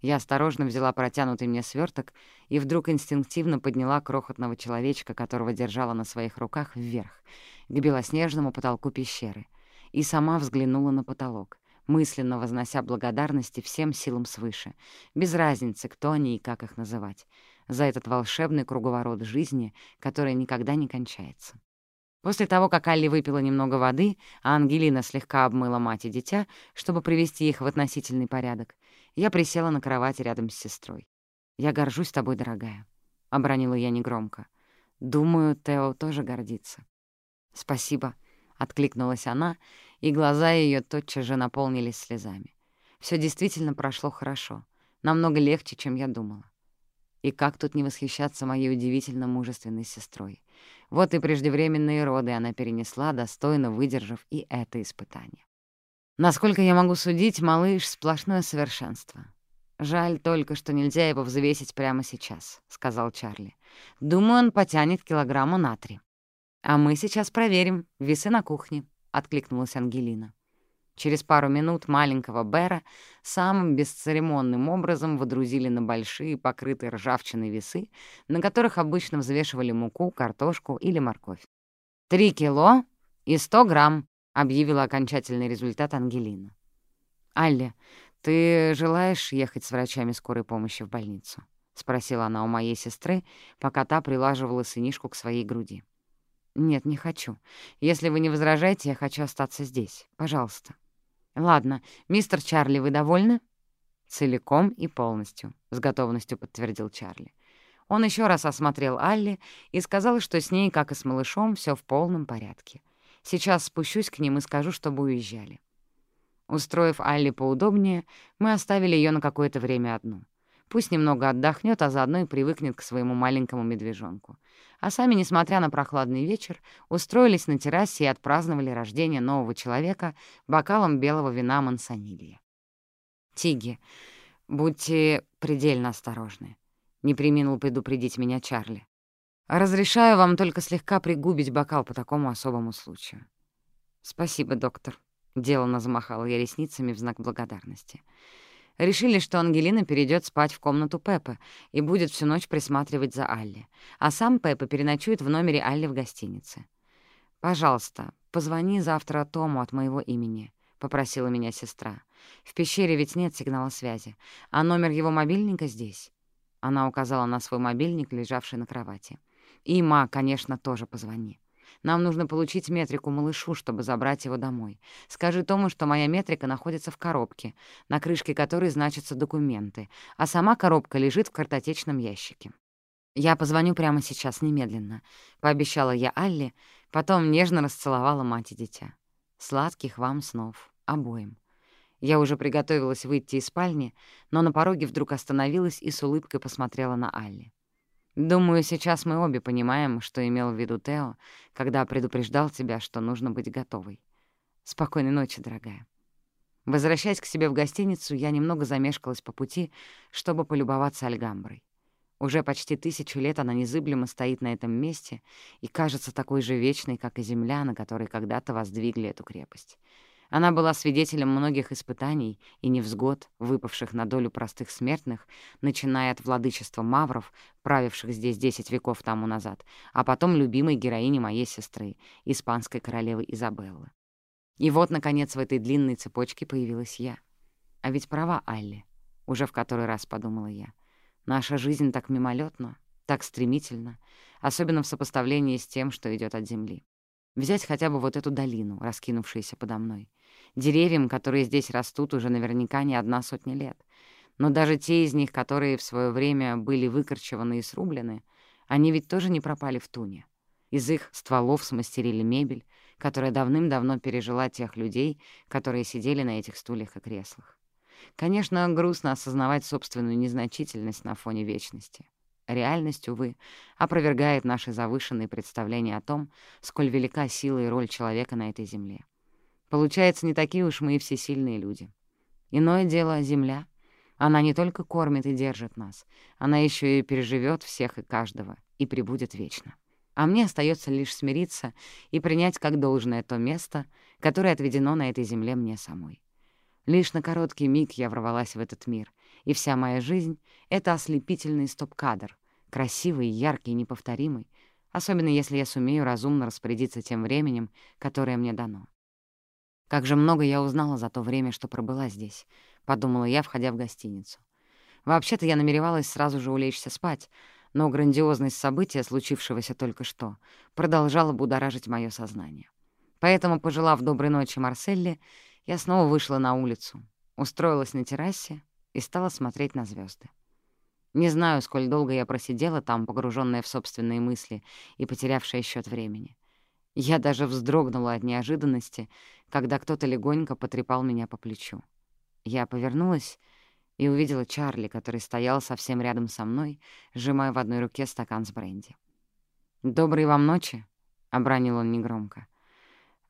Я осторожно взяла протянутый мне сверток и вдруг инстинктивно подняла крохотного человечка, которого держала на своих руках, вверх, к белоснежному потолку пещеры, и сама взглянула на потолок, мысленно вознося благодарности всем силам свыше, без разницы, кто они и как их называть, за этот волшебный круговорот жизни, который никогда не кончается. После того, как Алли выпила немного воды, а Ангелина слегка обмыла мать и дитя, чтобы привести их в относительный порядок, я присела на кровати рядом с сестрой. «Я горжусь тобой, дорогая», — обронила я негромко. «Думаю, Тео тоже гордится». «Спасибо», — откликнулась она, и глаза ее тотчас же наполнились слезами. Все действительно прошло хорошо, намного легче, чем я думала. И как тут не восхищаться моей удивительно мужественной сестрой? Вот и преждевременные роды она перенесла, достойно выдержав и это испытание. Насколько я могу судить, малыш — сплошное совершенство. «Жаль только, что нельзя его взвесить прямо сейчас», — сказал Чарли. «Думаю, он потянет килограмма на три». «А мы сейчас проверим. Весы на кухне», — откликнулась Ангелина. Через пару минут маленького Бера самым бесцеремонным образом водрузили на большие, покрытые ржавчиной весы, на которых обычно взвешивали муку, картошку или морковь. «Три кило и сто грамм», — объявила окончательный результат Ангелина. «Алле, ты желаешь ехать с врачами скорой помощи в больницу?» — спросила она у моей сестры, пока та прилаживала сынишку к своей груди. «Нет, не хочу. Если вы не возражаете, я хочу остаться здесь. Пожалуйста». «Ладно, мистер Чарли, вы довольны?» «Целиком и полностью», — с готовностью подтвердил Чарли. Он еще раз осмотрел Алли и сказал, что с ней, как и с малышом, все в полном порядке. Сейчас спущусь к ним и скажу, чтобы уезжали. Устроив Алли поудобнее, мы оставили ее на какое-то время одну. Пусть немного отдохнет, а заодно и привыкнет к своему маленькому медвежонку. А сами, несмотря на прохладный вечер, устроились на террасе и отпраздновали рождение нового человека бокалом белого вина мансонилья. «Тиги, будьте предельно осторожны», — не приминул предупредить меня Чарли. «Разрешаю вам только слегка пригубить бокал по такому особому случаю». «Спасибо, доктор», — деланно замахала я ресницами в знак благодарности. Решили, что Ангелина перейдет спать в комнату Пеппа и будет всю ночь присматривать за Алли, а сам Пеппа переночует в номере Алли в гостинице. «Пожалуйста, позвони завтра Тому от моего имени», — попросила меня сестра. «В пещере ведь нет сигнала связи, а номер его мобильника здесь». Она указала на свой мобильник, лежавший на кровати. «И, ма, конечно, тоже позвони. Нам нужно получить метрику малышу, чтобы забрать его домой. Скажи Тому, что моя метрика находится в коробке, на крышке которой значатся документы, а сама коробка лежит в картотечном ящике. «Я позвоню прямо сейчас, немедленно», — пообещала я Алле, потом нежно расцеловала мать и дитя. «Сладких вам снов, обоим». Я уже приготовилась выйти из спальни, но на пороге вдруг остановилась и с улыбкой посмотрела на Алли. Думаю, сейчас мы обе понимаем, что имел в виду Тео, когда предупреждал тебя, что нужно быть готовой. Спокойной ночи, дорогая. Возвращаясь к себе в гостиницу, я немного замешкалась по пути, чтобы полюбоваться Альгамброй. Уже почти тысячу лет она незыблемо стоит на этом месте и кажется такой же вечной, как и земля, на которой когда-то воздвигли эту крепость. Она была свидетелем многих испытаний и невзгод, выпавших на долю простых смертных, начиная от владычества мавров, правивших здесь десять веков тому назад, а потом любимой героини моей сестры, испанской королевы Изабеллы. И вот, наконец, в этой длинной цепочке появилась я. А ведь права Алли, уже в который раз подумала я. Наша жизнь так мимолетна, так стремительно, особенно в сопоставлении с тем, что идет от земли. Взять хотя бы вот эту долину, раскинувшуюся подо мной. Деревьям, которые здесь растут уже наверняка не одна сотня лет. Но даже те из них, которые в свое время были выкорчеваны и срублены, они ведь тоже не пропали в туне. Из их стволов смастерили мебель, которая давным-давно пережила тех людей, которые сидели на этих стульях и креслах. Конечно, грустно осознавать собственную незначительность на фоне вечности. Реальность, увы, опровергает наши завышенные представления о том, сколь велика сила и роль человека на этой земле. Получается, не такие уж мы и всесильные люди. Иное дело — земля. Она не только кормит и держит нас, она еще и переживет всех и каждого и прибудет вечно. А мне остается лишь смириться и принять как должное то место, которое отведено на этой земле мне самой. Лишь на короткий миг я ворвалась в этот мир, и вся моя жизнь — это ослепительный стоп-кадр, красивый, яркий, неповторимый, особенно если я сумею разумно распорядиться тем временем, которое мне дано. Как же много я узнала за то время, что пробыла здесь, — подумала я, входя в гостиницу. Вообще-то я намеревалась сразу же улечься спать, но грандиозность события, случившегося только что, продолжала будоражить мое сознание. Поэтому, пожелав доброй ночи Марселле, я снова вышла на улицу, устроилась на террасе и стала смотреть на звезды. Не знаю, сколь долго я просидела там, погруженная в собственные мысли и потерявшая счет времени. Я даже вздрогнула от неожиданности, когда кто-то легонько потрепал меня по плечу. Я повернулась и увидела Чарли, который стоял совсем рядом со мной, сжимая в одной руке стакан с бренди. «Доброй вам ночи», — обронил он негромко.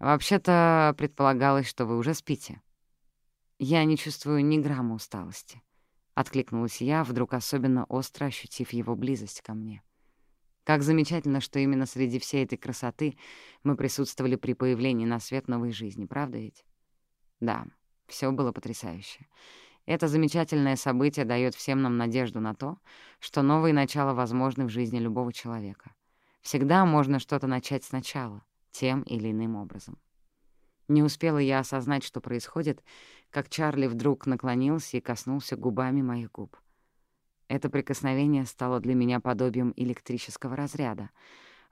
«Вообще-то предполагалось, что вы уже спите». «Я не чувствую ни грамма усталости», — откликнулась я, вдруг особенно остро ощутив его близость ко мне. Как замечательно, что именно среди всей этой красоты мы присутствовали при появлении на свет новой жизни, правда ведь? Да, все было потрясающе. Это замечательное событие дает всем нам надежду на то, что новые начала возможны в жизни любого человека. Всегда можно что-то начать сначала, тем или иным образом. Не успела я осознать, что происходит, как Чарли вдруг наклонился и коснулся губами моих губ — это прикосновение стало для меня подобием электрического разряда.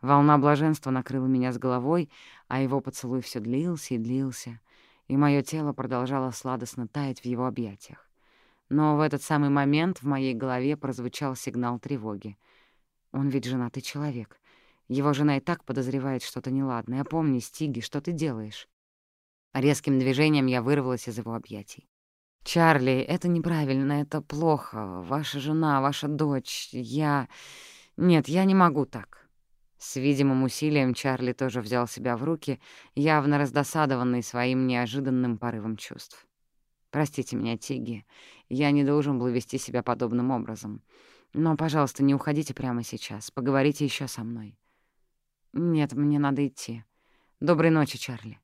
Волна блаженства накрыла меня с головой, а его поцелуй все длился и длился, и мое тело продолжало сладостно таять в его объятиях. Но в этот самый момент в моей голове прозвучал сигнал тревоги. Он ведь женатый человек. Его жена и так подозревает что-то неладное. Опомни, Стиги, что ты делаешь? Резким движением я вырвалась из его объятий. «Чарли, это неправильно, это плохо. Ваша жена, ваша дочь, я... Нет, я не могу так». С видимым усилием Чарли тоже взял себя в руки, явно раздосадованный своим неожиданным порывом чувств. «Простите меня, Тиги, я не должен был вести себя подобным образом. Но, пожалуйста, не уходите прямо сейчас, поговорите еще со мной». «Нет, мне надо идти. Доброй ночи, Чарли».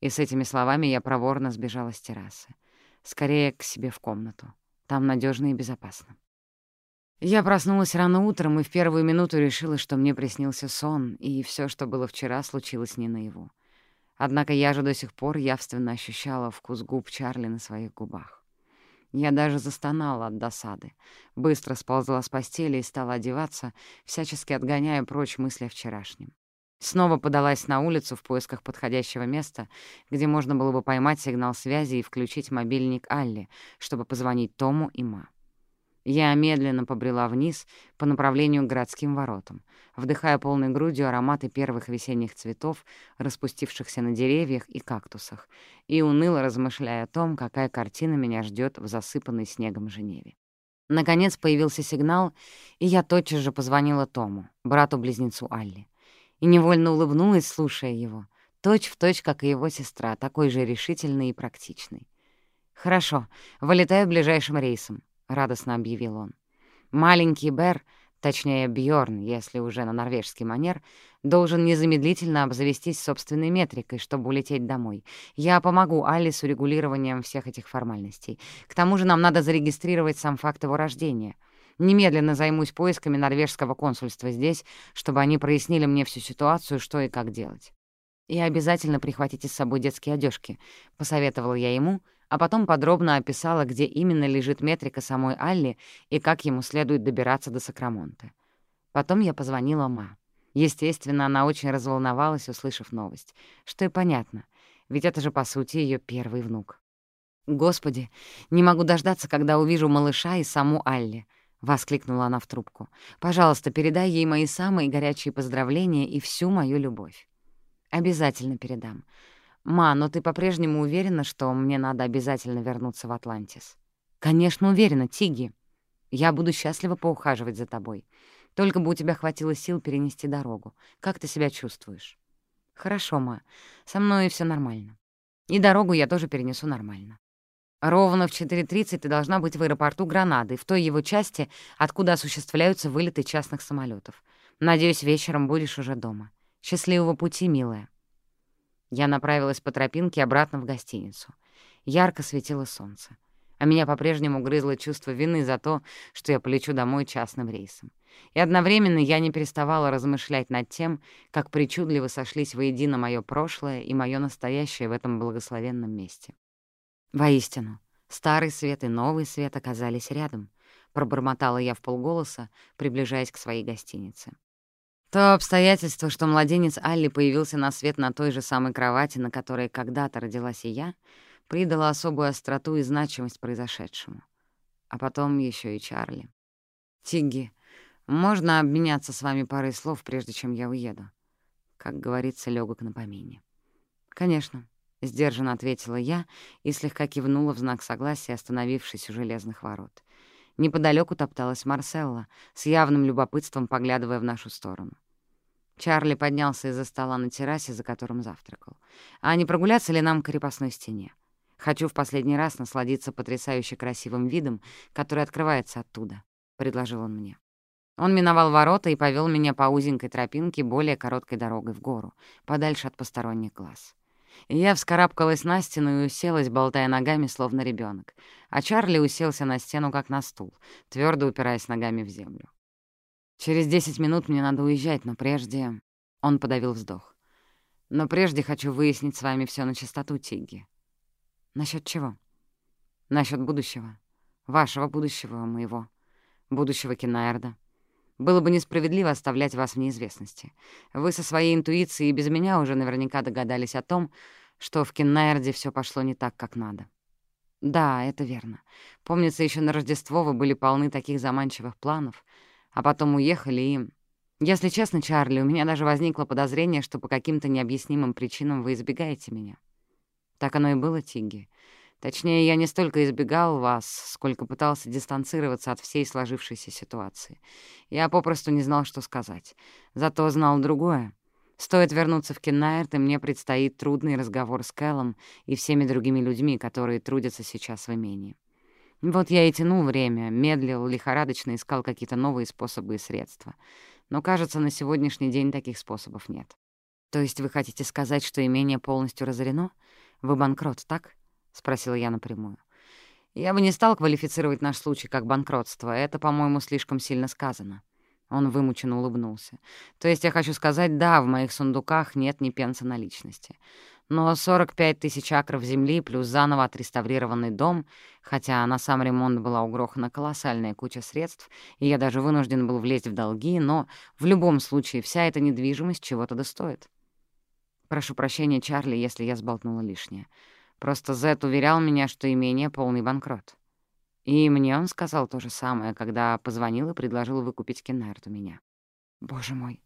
И с этими словами я проворно сбежала с террасы. Скорее, к себе в комнату. Там надежно и безопасно. Я проснулась рано утром и в первую минуту решила, что мне приснился сон, и все, что было вчера, случилось не наяву. Однако я же до сих пор явственно ощущала вкус губ Чарли на своих губах. Я даже застонала от досады, быстро сползла с постели и стала одеваться, всячески отгоняя прочь мысли о вчерашнем. Снова подалась на улицу в поисках подходящего места, где можно было бы поймать сигнал связи и включить мобильник Алли, чтобы позвонить Тому и Ма. Я медленно побрела вниз по направлению к городским воротам, вдыхая полной грудью ароматы первых весенних цветов, распустившихся на деревьях и кактусах, и уныло размышляя о том, какая картина меня ждет в засыпанной снегом Женеве. Наконец появился сигнал, и я тотчас же позвонила Тому, брату-близнецу Алли, и невольно улыбнулась, слушая его, точь в точь, как и его сестра, такой же решительный и практичный. «Хорошо, вылетаю ближайшим рейсом», — радостно объявил он. «Маленький Бер, точнее Бьорн, если уже на норвежский манер, должен незамедлительно обзавестись собственной метрикой, чтобы улететь домой. Я помогу Али с урегулированием всех этих формальностей. К тому же нам надо зарегистрировать сам факт его рождения. Немедленно займусь поисками норвежского консульства здесь, чтобы они прояснили мне всю ситуацию, что и как делать. И обязательно прихватите с собой детские одежки, посоветовала я ему, а потом подробно описала, где именно лежит метрика самой Алли и как ему следует добираться до Сакрамонта. Потом я позвонила Ма. Естественно, она очень разволновалась, услышав новость. Что и понятно, ведь это же, по сути, ее первый внук. «Господи, не могу дождаться, когда увижу малыша и саму Алли», — воскликнула она в трубку. «Пожалуйста, передай ей мои самые горячие поздравления и всю мою любовь». «Обязательно передам. «Ма, но ты по-прежнему уверена, что мне надо обязательно вернуться в Атлантис?» «Конечно, уверена, Тиги. Я буду счастлива поухаживать за тобой. Только бы у тебя хватило сил перенести дорогу. Как ты себя чувствуешь?» «Хорошо, Ма. Со мной все нормально. И дорогу я тоже перенесу нормально. Ровно в 4.30 ты должна быть в аэропорту Гранады, в той его части, откуда осуществляются вылеты частных самолетов. Надеюсь, вечером будешь уже дома. Счастливого пути, милая. Я направилась по тропинке обратно в гостиницу. Ярко светило солнце, а меня по-прежнему грызло чувство вины за то, что я полечу домой частным рейсом. И одновременно я не переставала размышлять над тем, как причудливо сошлись воедино мое прошлое и мое настоящее в этом благословенном месте. Воистину, старый свет и новый свет оказались рядом, пробормотала я в полголоса, приближаясь к своей гостинице. То обстоятельство, что младенец Алли появился на свет на той же самой кровати, на которой когда-то родилась и я, придало особую остроту и значимость произошедшему. А потом еще и Чарли. «Тигги, можно обменяться с вами парой слов, прежде чем я уеду?» Как говорится, легок на помине. «Конечно», — сдержанно ответила я и слегка кивнула в знак согласия, остановившись у железных ворот. Неподалеку топталась Марселла, с явным любопытством поглядывая в нашу сторону. Чарли поднялся из-за стола на террасе, за которым завтракал. «А не прогуляться ли нам к крепостной стене? Хочу в последний раз насладиться потрясающе красивым видом, который открывается оттуда», — предложил он мне. Он миновал ворота и повел меня по узенькой тропинке более короткой дорогой в гору, подальше от посторонних глаз. Я вскарабкалась на стену и уселась, болтая ногами, словно ребенок, а Чарли уселся на стену, как на стул, твердо упираясь ногами в землю. Через десять минут мне надо уезжать, но прежде...» Он подавил вздох. «Но прежде хочу выяснить с вами все на чистоту, Тигги». Насчет чего?» Насчет будущего. Вашего будущего, моего. Будущего Кинаэрда. Было бы несправедливо оставлять вас в неизвестности. Вы со своей интуицией без меня уже наверняка догадались о том, что в Киннаерде все пошло не так, как надо. Да, это верно. Помнится, еще на Рождество вы были полны таких заманчивых планов — а потом уехали и... Если честно, Чарли, у меня даже возникло подозрение, что по каким-то необъяснимым причинам вы избегаете меня. Так оно и было, Тигги. Точнее, я не столько избегал вас, сколько пытался дистанцироваться от всей сложившейся ситуации. Я попросту не знал, что сказать. Зато знал другое. Стоит вернуться в Кеннайрт, и мне предстоит трудный разговор с Кэллом и всеми другими людьми, которые трудятся сейчас в имении. Вот я и тянул время, медлил, лихорадочно искал какие-то новые способы и средства. Но, кажется, на сегодняшний день таких способов нет. То есть вы хотите сказать, что имение полностью разорено? Вы банкрот, так? — спросила я напрямую. Я бы не стал квалифицировать наш случай как банкротство. Это, по-моему, слишком сильно сказано. Он вымученно улыбнулся. То есть я хочу сказать, да, в моих сундуках нет ни пенса наличности. Но 45 тысяч акров земли плюс заново отреставрированный дом, хотя на сам ремонт была угрохана колоссальная куча средств, и я даже вынужден был влезть в долги, но в любом случае вся эта недвижимость чего-то достоит. Прошу прощения, Чарли, если я сболтнула лишнее. Просто Зет уверял меня, что имение — полный банкрот. И мне он сказал то же самое, когда позвонил и предложил выкупить Кеннард у меня. Боже мой.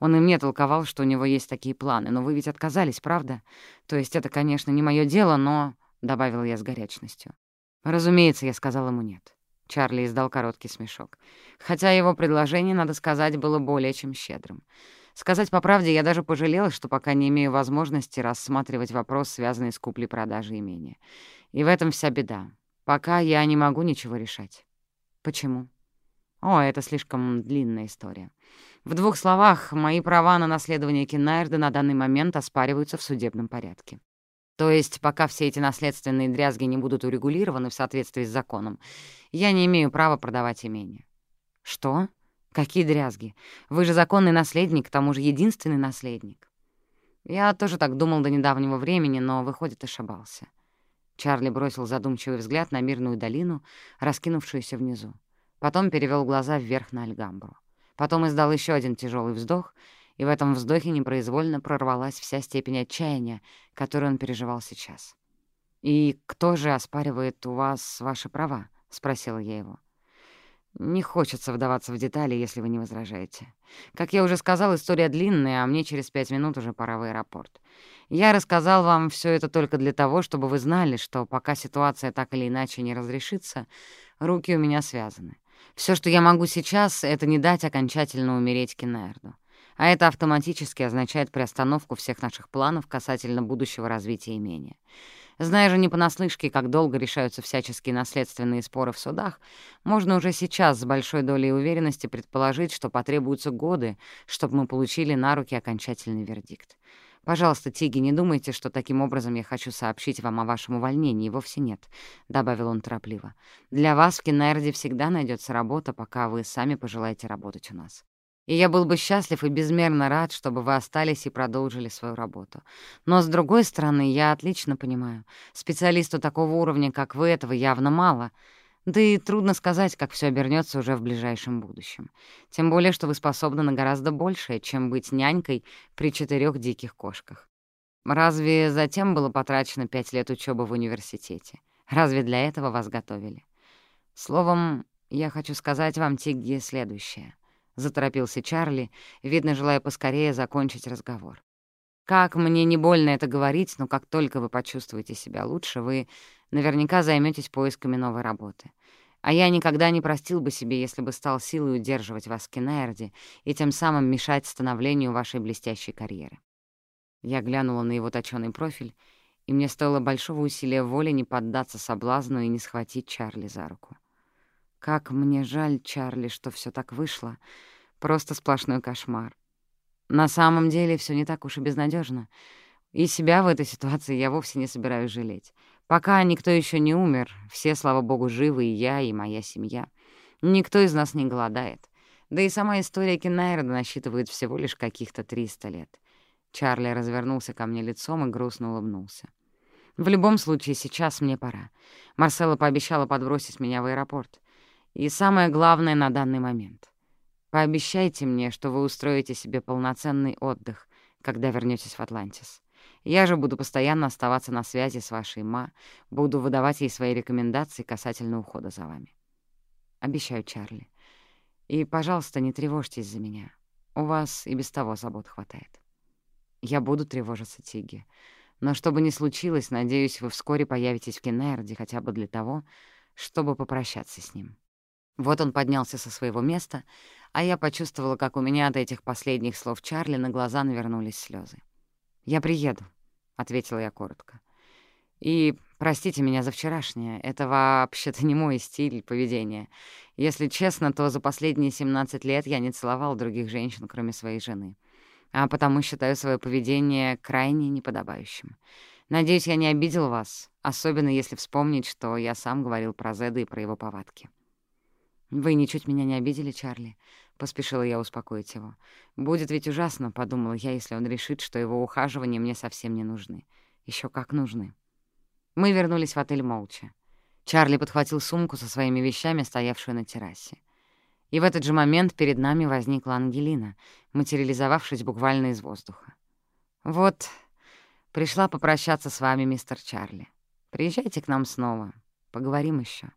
Он и мне толковал, что у него есть такие планы, но вы ведь отказались, правда? То есть это, конечно, не мое дело, но... — добавил я с горячностью. Разумеется, я сказал ему нет. Чарли издал короткий смешок. Хотя его предложение, надо сказать, было более чем щедрым. Сказать по правде, я даже пожалела, что пока не имею возможности рассматривать вопрос, связанный с куплей-продажей имения. И в этом вся беда. Пока я не могу ничего решать. Почему? О, это слишком длинная история. В двух словах, мои права на наследование Киннайрда на данный момент оспариваются в судебном порядке. То есть, пока все эти наследственные дрязги не будут урегулированы в соответствии с законом, я не имею права продавать имение. Что? Какие дрязги? Вы же законный наследник, к тому же единственный наследник. Я тоже так думал до недавнего времени, но, выходит, ошибался. Чарли бросил задумчивый взгляд на мирную долину, раскинувшуюся внизу. Потом перевел глаза вверх на Альгамбру. Потом издал еще один тяжелый вздох, и в этом вздохе непроизвольно прорвалась вся степень отчаяния, которую он переживал сейчас. «И кто же оспаривает у вас ваши права?» — спросила я его. Не хочется вдаваться в детали, если вы не возражаете. Как я уже сказал, история длинная, а мне через пять минут уже пора в аэропорт. Я рассказал вам все это только для того, чтобы вы знали, что пока ситуация так или иначе не разрешится, руки у меня связаны. Все, что я могу сейчас, — это не дать окончательно умереть Кеннерду. А это автоматически означает приостановку всех наших планов касательно будущего развития имения. Зная же не понаслышке, как долго решаются всяческие наследственные споры в судах, можно уже сейчас с большой долей уверенности предположить, что потребуются годы, чтобы мы получили на руки окончательный вердикт. «Пожалуйста, Тиги, не думайте, что таким образом я хочу сообщить вам о вашем увольнении. Вовсе нет», — добавил он торопливо. «Для вас в Кеннерде всегда найдется работа, пока вы сами пожелаете работать у нас. И я был бы счастлив и безмерно рад, чтобы вы остались и продолжили свою работу. Но, с другой стороны, я отлично понимаю, специалисту такого уровня, как вы, этого явно мало. Да и трудно сказать, как все обернется уже в ближайшем будущем. Тем более, что вы способны на гораздо большее, чем быть нянькой при четырех диких кошках. Разве затем было потрачено пять лет учебы в университете? Разве для этого вас готовили? Словом, я хочу сказать вам, Тигги, следующее —— заторопился Чарли, видно, желая поскорее закончить разговор. «Как мне не больно это говорить, но как только вы почувствуете себя лучше, вы наверняка займетесь поисками новой работы. А я никогда не простил бы себе, если бы стал силой удерживать вас в Кеннерде и тем самым мешать становлению вашей блестящей карьеры». Я глянула на его точёный профиль, и мне стоило большого усилия воли не поддаться соблазну и не схватить Чарли за руку. Как мне жаль, Чарли, что все так вышло. Просто сплошной кошмар. На самом деле все не так уж и безнадежно. И себя в этой ситуации я вовсе не собираюсь жалеть. Пока никто еще не умер, все, слава богу, живы, и я, и моя семья. Никто из нас не голодает. Да и сама история Кеннайрода насчитывает всего лишь каких-то 300 лет. Чарли развернулся ко мне лицом и грустно улыбнулся. В любом случае, сейчас мне пора. Марсела пообещала подбросить меня в аэропорт. И самое главное на данный момент. Пообещайте мне, что вы устроите себе полноценный отдых, когда вернётесь в Атлантис. Я же буду постоянно оставаться на связи с вашей ма, буду выдавать ей свои рекомендации касательно ухода за вами. Обещаю, Чарли. И, пожалуйста, не тревожьтесь за меня. У вас и без того забот хватает. Я буду тревожиться, Тиги. Но что бы ни случилось, надеюсь, вы вскоре появитесь в Кеннерде хотя бы для того, чтобы попрощаться с ним. Вот он поднялся со своего места, а я почувствовала, как у меня от этих последних слов Чарли на глаза навернулись слезы. «Я приеду», — ответила я коротко. «И простите меня за вчерашнее, это вообще-то не мой стиль поведения. Если честно, то за последние 17 лет я не целовал других женщин, кроме своей жены, а потому считаю свое поведение крайне неподобающим. Надеюсь, я не обидел вас, особенно если вспомнить, что я сам говорил про Зеда и про его повадки. «Вы ничуть меня не обидели, Чарли», — поспешила я успокоить его. «Будет ведь ужасно», — подумала я, если он решит, что его ухаживания мне совсем не нужны. Еще как нужны. Мы вернулись в отель молча. Чарли подхватил сумку со своими вещами, стоявшую на террасе. И в этот же момент перед нами возникла Ангелина, материализовавшись буквально из воздуха. «Вот, пришла попрощаться с вами, мистер Чарли. Приезжайте к нам снова, поговорим еще.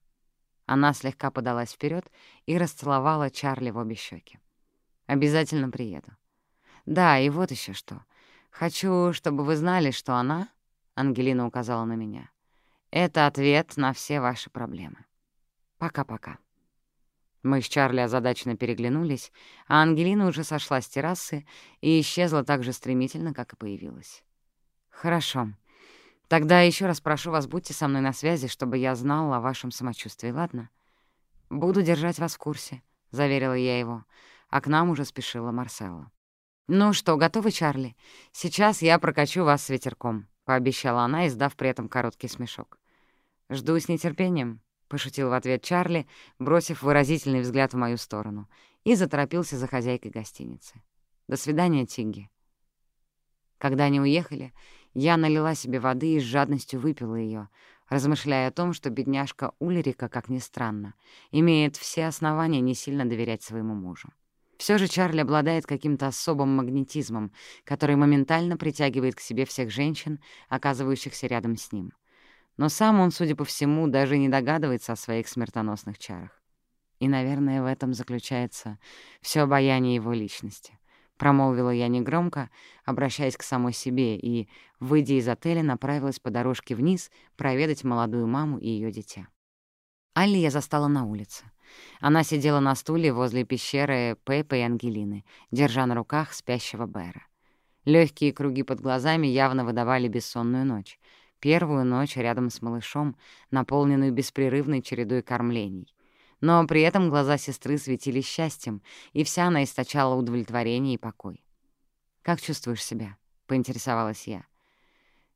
Она слегка подалась вперед и расцеловала Чарли в обе щеки. «Обязательно приеду. Да, и вот еще что. Хочу, чтобы вы знали, что она, — Ангелина указала на меня, — это ответ на все ваши проблемы. Пока-пока». Мы с Чарли озадаченно переглянулись, а Ангелина уже сошла с террасы и исчезла так же стремительно, как и появилась. «Хорошо. Тогда еще раз прошу вас, будьте со мной на связи, чтобы я знал о вашем самочувствии, ладно?» «Буду держать вас в курсе», — заверила я его, а к нам уже спешила Марселла. «Ну что, готовы, Чарли? Сейчас я прокачу вас с ветерком», — пообещала она, издав при этом короткий смешок. «Жду с нетерпением», — пошутил в ответ Чарли, бросив выразительный взгляд в мою сторону, и заторопился за хозяйкой гостиницы. «До свидания, Тигги». Когда они уехали, я налила себе воды и с жадностью выпила ее, размышляя о том, что бедняжка Ульрика, как ни странно, имеет все основания не сильно доверять своему мужу. Все же Чарли обладает каким-то особым магнетизмом, который моментально притягивает к себе всех женщин, оказывающихся рядом с ним — но сам он, судя по всему, даже не догадывается о своих смертоносных чарах. И, наверное, в этом заключается все обаяние его личности. Промолвила я негромко, обращаясь к самой себе, и, выйдя из отеля, направилась по дорожке вниз проведать молодую маму и ее дитя. Алли я застала на улице. Она сидела на стуле возле пещеры Пеппа и Ангелины, держа на руках спящего Бэра. Легкие круги под глазами явно выдавали бессонную ночь — первую ночь рядом с малышом, наполненную беспрерывной чередой кормлений. Но при этом глаза сестры светились счастьем, и вся она источала удовлетворение и покой. «Как чувствуешь себя?» — поинтересовалась я.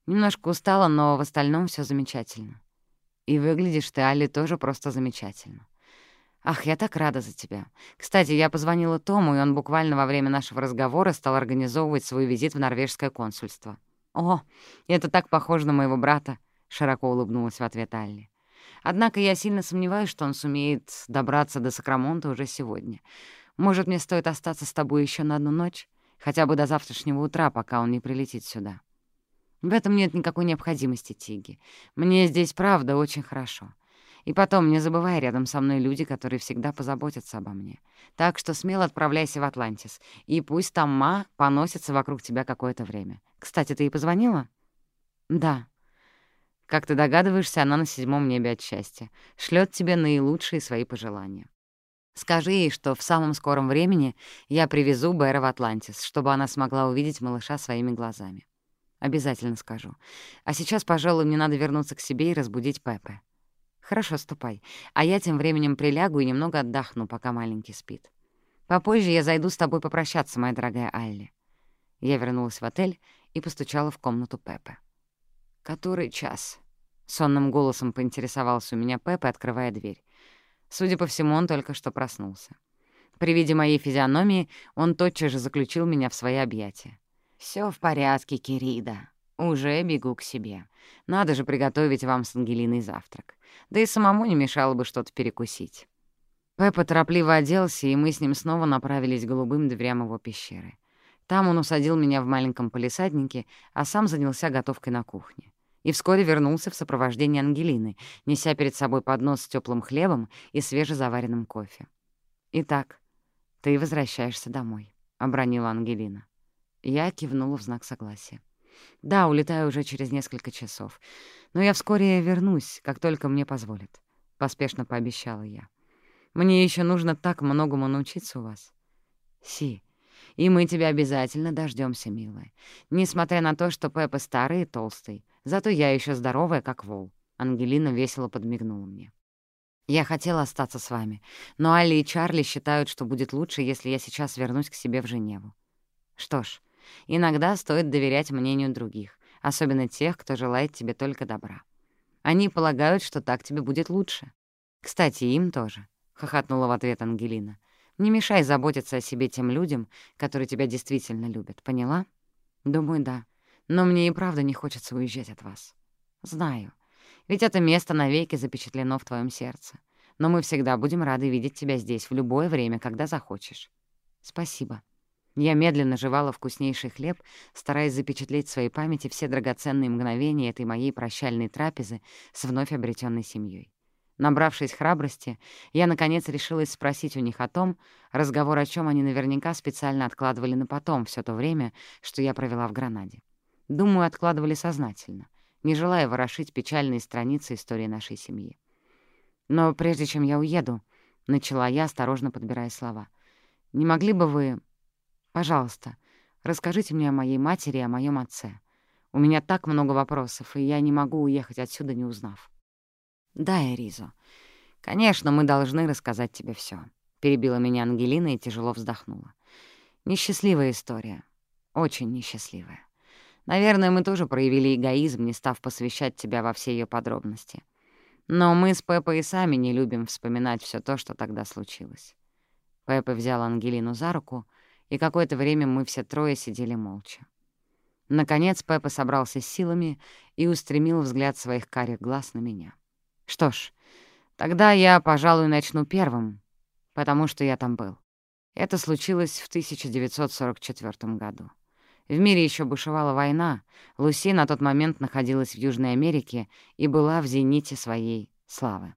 «Немножко устала, но в остальном все замечательно. И выглядишь ты, Али, тоже просто замечательно. Ах, я так рада за тебя. Кстати, я позвонила Тому, и он буквально во время нашего разговора стал организовывать свой визит в норвежское консульство. «О, это так похоже на моего брата», — широко улыбнулась в ответ Алли. «Однако я сильно сомневаюсь, что он сумеет добраться до Сакрамонта уже сегодня. Может, мне стоит остаться с тобой еще на одну ночь? Хотя бы до завтрашнего утра, пока он не прилетит сюда». «В этом нет никакой необходимости, Тиги. Мне здесь, правда, очень хорошо. И потом, не забывай, рядом со мной люди, которые всегда позаботятся обо мне. Так что смело отправляйся в Атлантис, и пусть там Ма поносится вокруг тебя какое-то время. Кстати, ты ей позвонила?» «Да». Как ты догадываешься, она на седьмом небе от счастья. Шлет тебе наилучшие свои пожелания. Скажи ей, что в самом скором времени я привезу Бэра в Атлантис, чтобы она смогла увидеть малыша своими глазами. Обязательно скажу. А сейчас, пожалуй, мне надо вернуться к себе и разбудить Пепе. Хорошо, ступай. А я тем временем прилягу и немного отдохну, пока маленький спит. Попозже я зайду с тобой попрощаться, моя дорогая Алли. Я вернулась в отель и постучала в комнату Пепе. «Который час?» — сонным голосом поинтересовался у меня Пепе, открывая дверь. Судя по всему, он только что проснулся. При виде моей физиономии он тотчас же заключил меня в свои объятия. Все в порядке, Кирида. Уже бегу к себе. Надо же приготовить вам с Ангелиной завтрак. Да и самому не мешало бы что-то перекусить». Пеппа торопливо оделся, и мы с ним снова направились к голубым дверям его пещеры. Там он усадил меня в маленьком полисаднике, а сам занялся готовкой на кухне. И вскоре вернулся в сопровождении Ангелины, неся перед собой поднос с теплым хлебом и свежезаваренным кофе. «Итак, ты возвращаешься домой», — обронила Ангелина. Я кивнула в знак согласия. «Да, улетаю уже через несколько часов. Но я вскоре вернусь, как только мне позволят», — поспешно пообещала я. «Мне еще нужно так многому научиться у вас». «Си, и мы тебя обязательно дождемся, милая. Несмотря на то, что Пеппа старый и толстый, зато я еще здоровая, как вол». Ангелина весело подмигнула мне. «Я хотела остаться с вами, но Алли и Чарли считают, что будет лучше, если я сейчас вернусь к себе в Женеву. Что ж, иногда стоит доверять мнению других, особенно тех, кто желает тебе только добра. Они полагают, что так тебе будет лучше. Кстати, им тоже, — хохотнула в ответ Ангелина. Не мешай заботиться о себе тем людям, которые тебя действительно любят, поняла? Думаю, да. Но мне и правда не хочется уезжать от вас. Знаю. Ведь это место навеки запечатлено в твоем сердце. Но мы всегда будем рады видеть тебя здесь в любое время, когда захочешь. Спасибо. Я медленно жевала вкуснейший хлеб, стараясь запечатлеть в своей памяти все драгоценные мгновения этой моей прощальной трапезы с вновь обретенной семьей. Набравшись храбрости, я, наконец, решилась спросить у них о том, разговор о чем они наверняка специально откладывали на потом все то время, что я провела в Гранаде. Думаю, откладывали сознательно, не желая ворошить печальные страницы истории нашей семьи. Но прежде чем я уеду, — начала я, осторожно подбирая слова, — не могли бы вы Пожалуйста, расскажите мне о моей матери и о моем отце. У меня так много вопросов, и я не могу уехать отсюда, не узнав». «Да, Эризо. Конечно, мы должны рассказать тебе все. перебила меня Ангелина и тяжело вздохнула. «Несчастливая история. Очень несчастливая. Наверное, мы тоже проявили эгоизм, не став посвящать тебя во все ее подробности. Но мы с Пеппой и сами не любим вспоминать все то, что тогда случилось». Пеппа взяла Ангелину за руку — и какое-то время мы все трое сидели молча. Наконец Пеппа собрался с силами и устремил взгляд своих карих глаз на меня. «Что ж, тогда я, пожалуй, начну первым, потому что я там был. Это случилось в 1944 году. В мире еще бушевала война, Луси на тот момент находилась в Южной Америке и была в зените своей славы.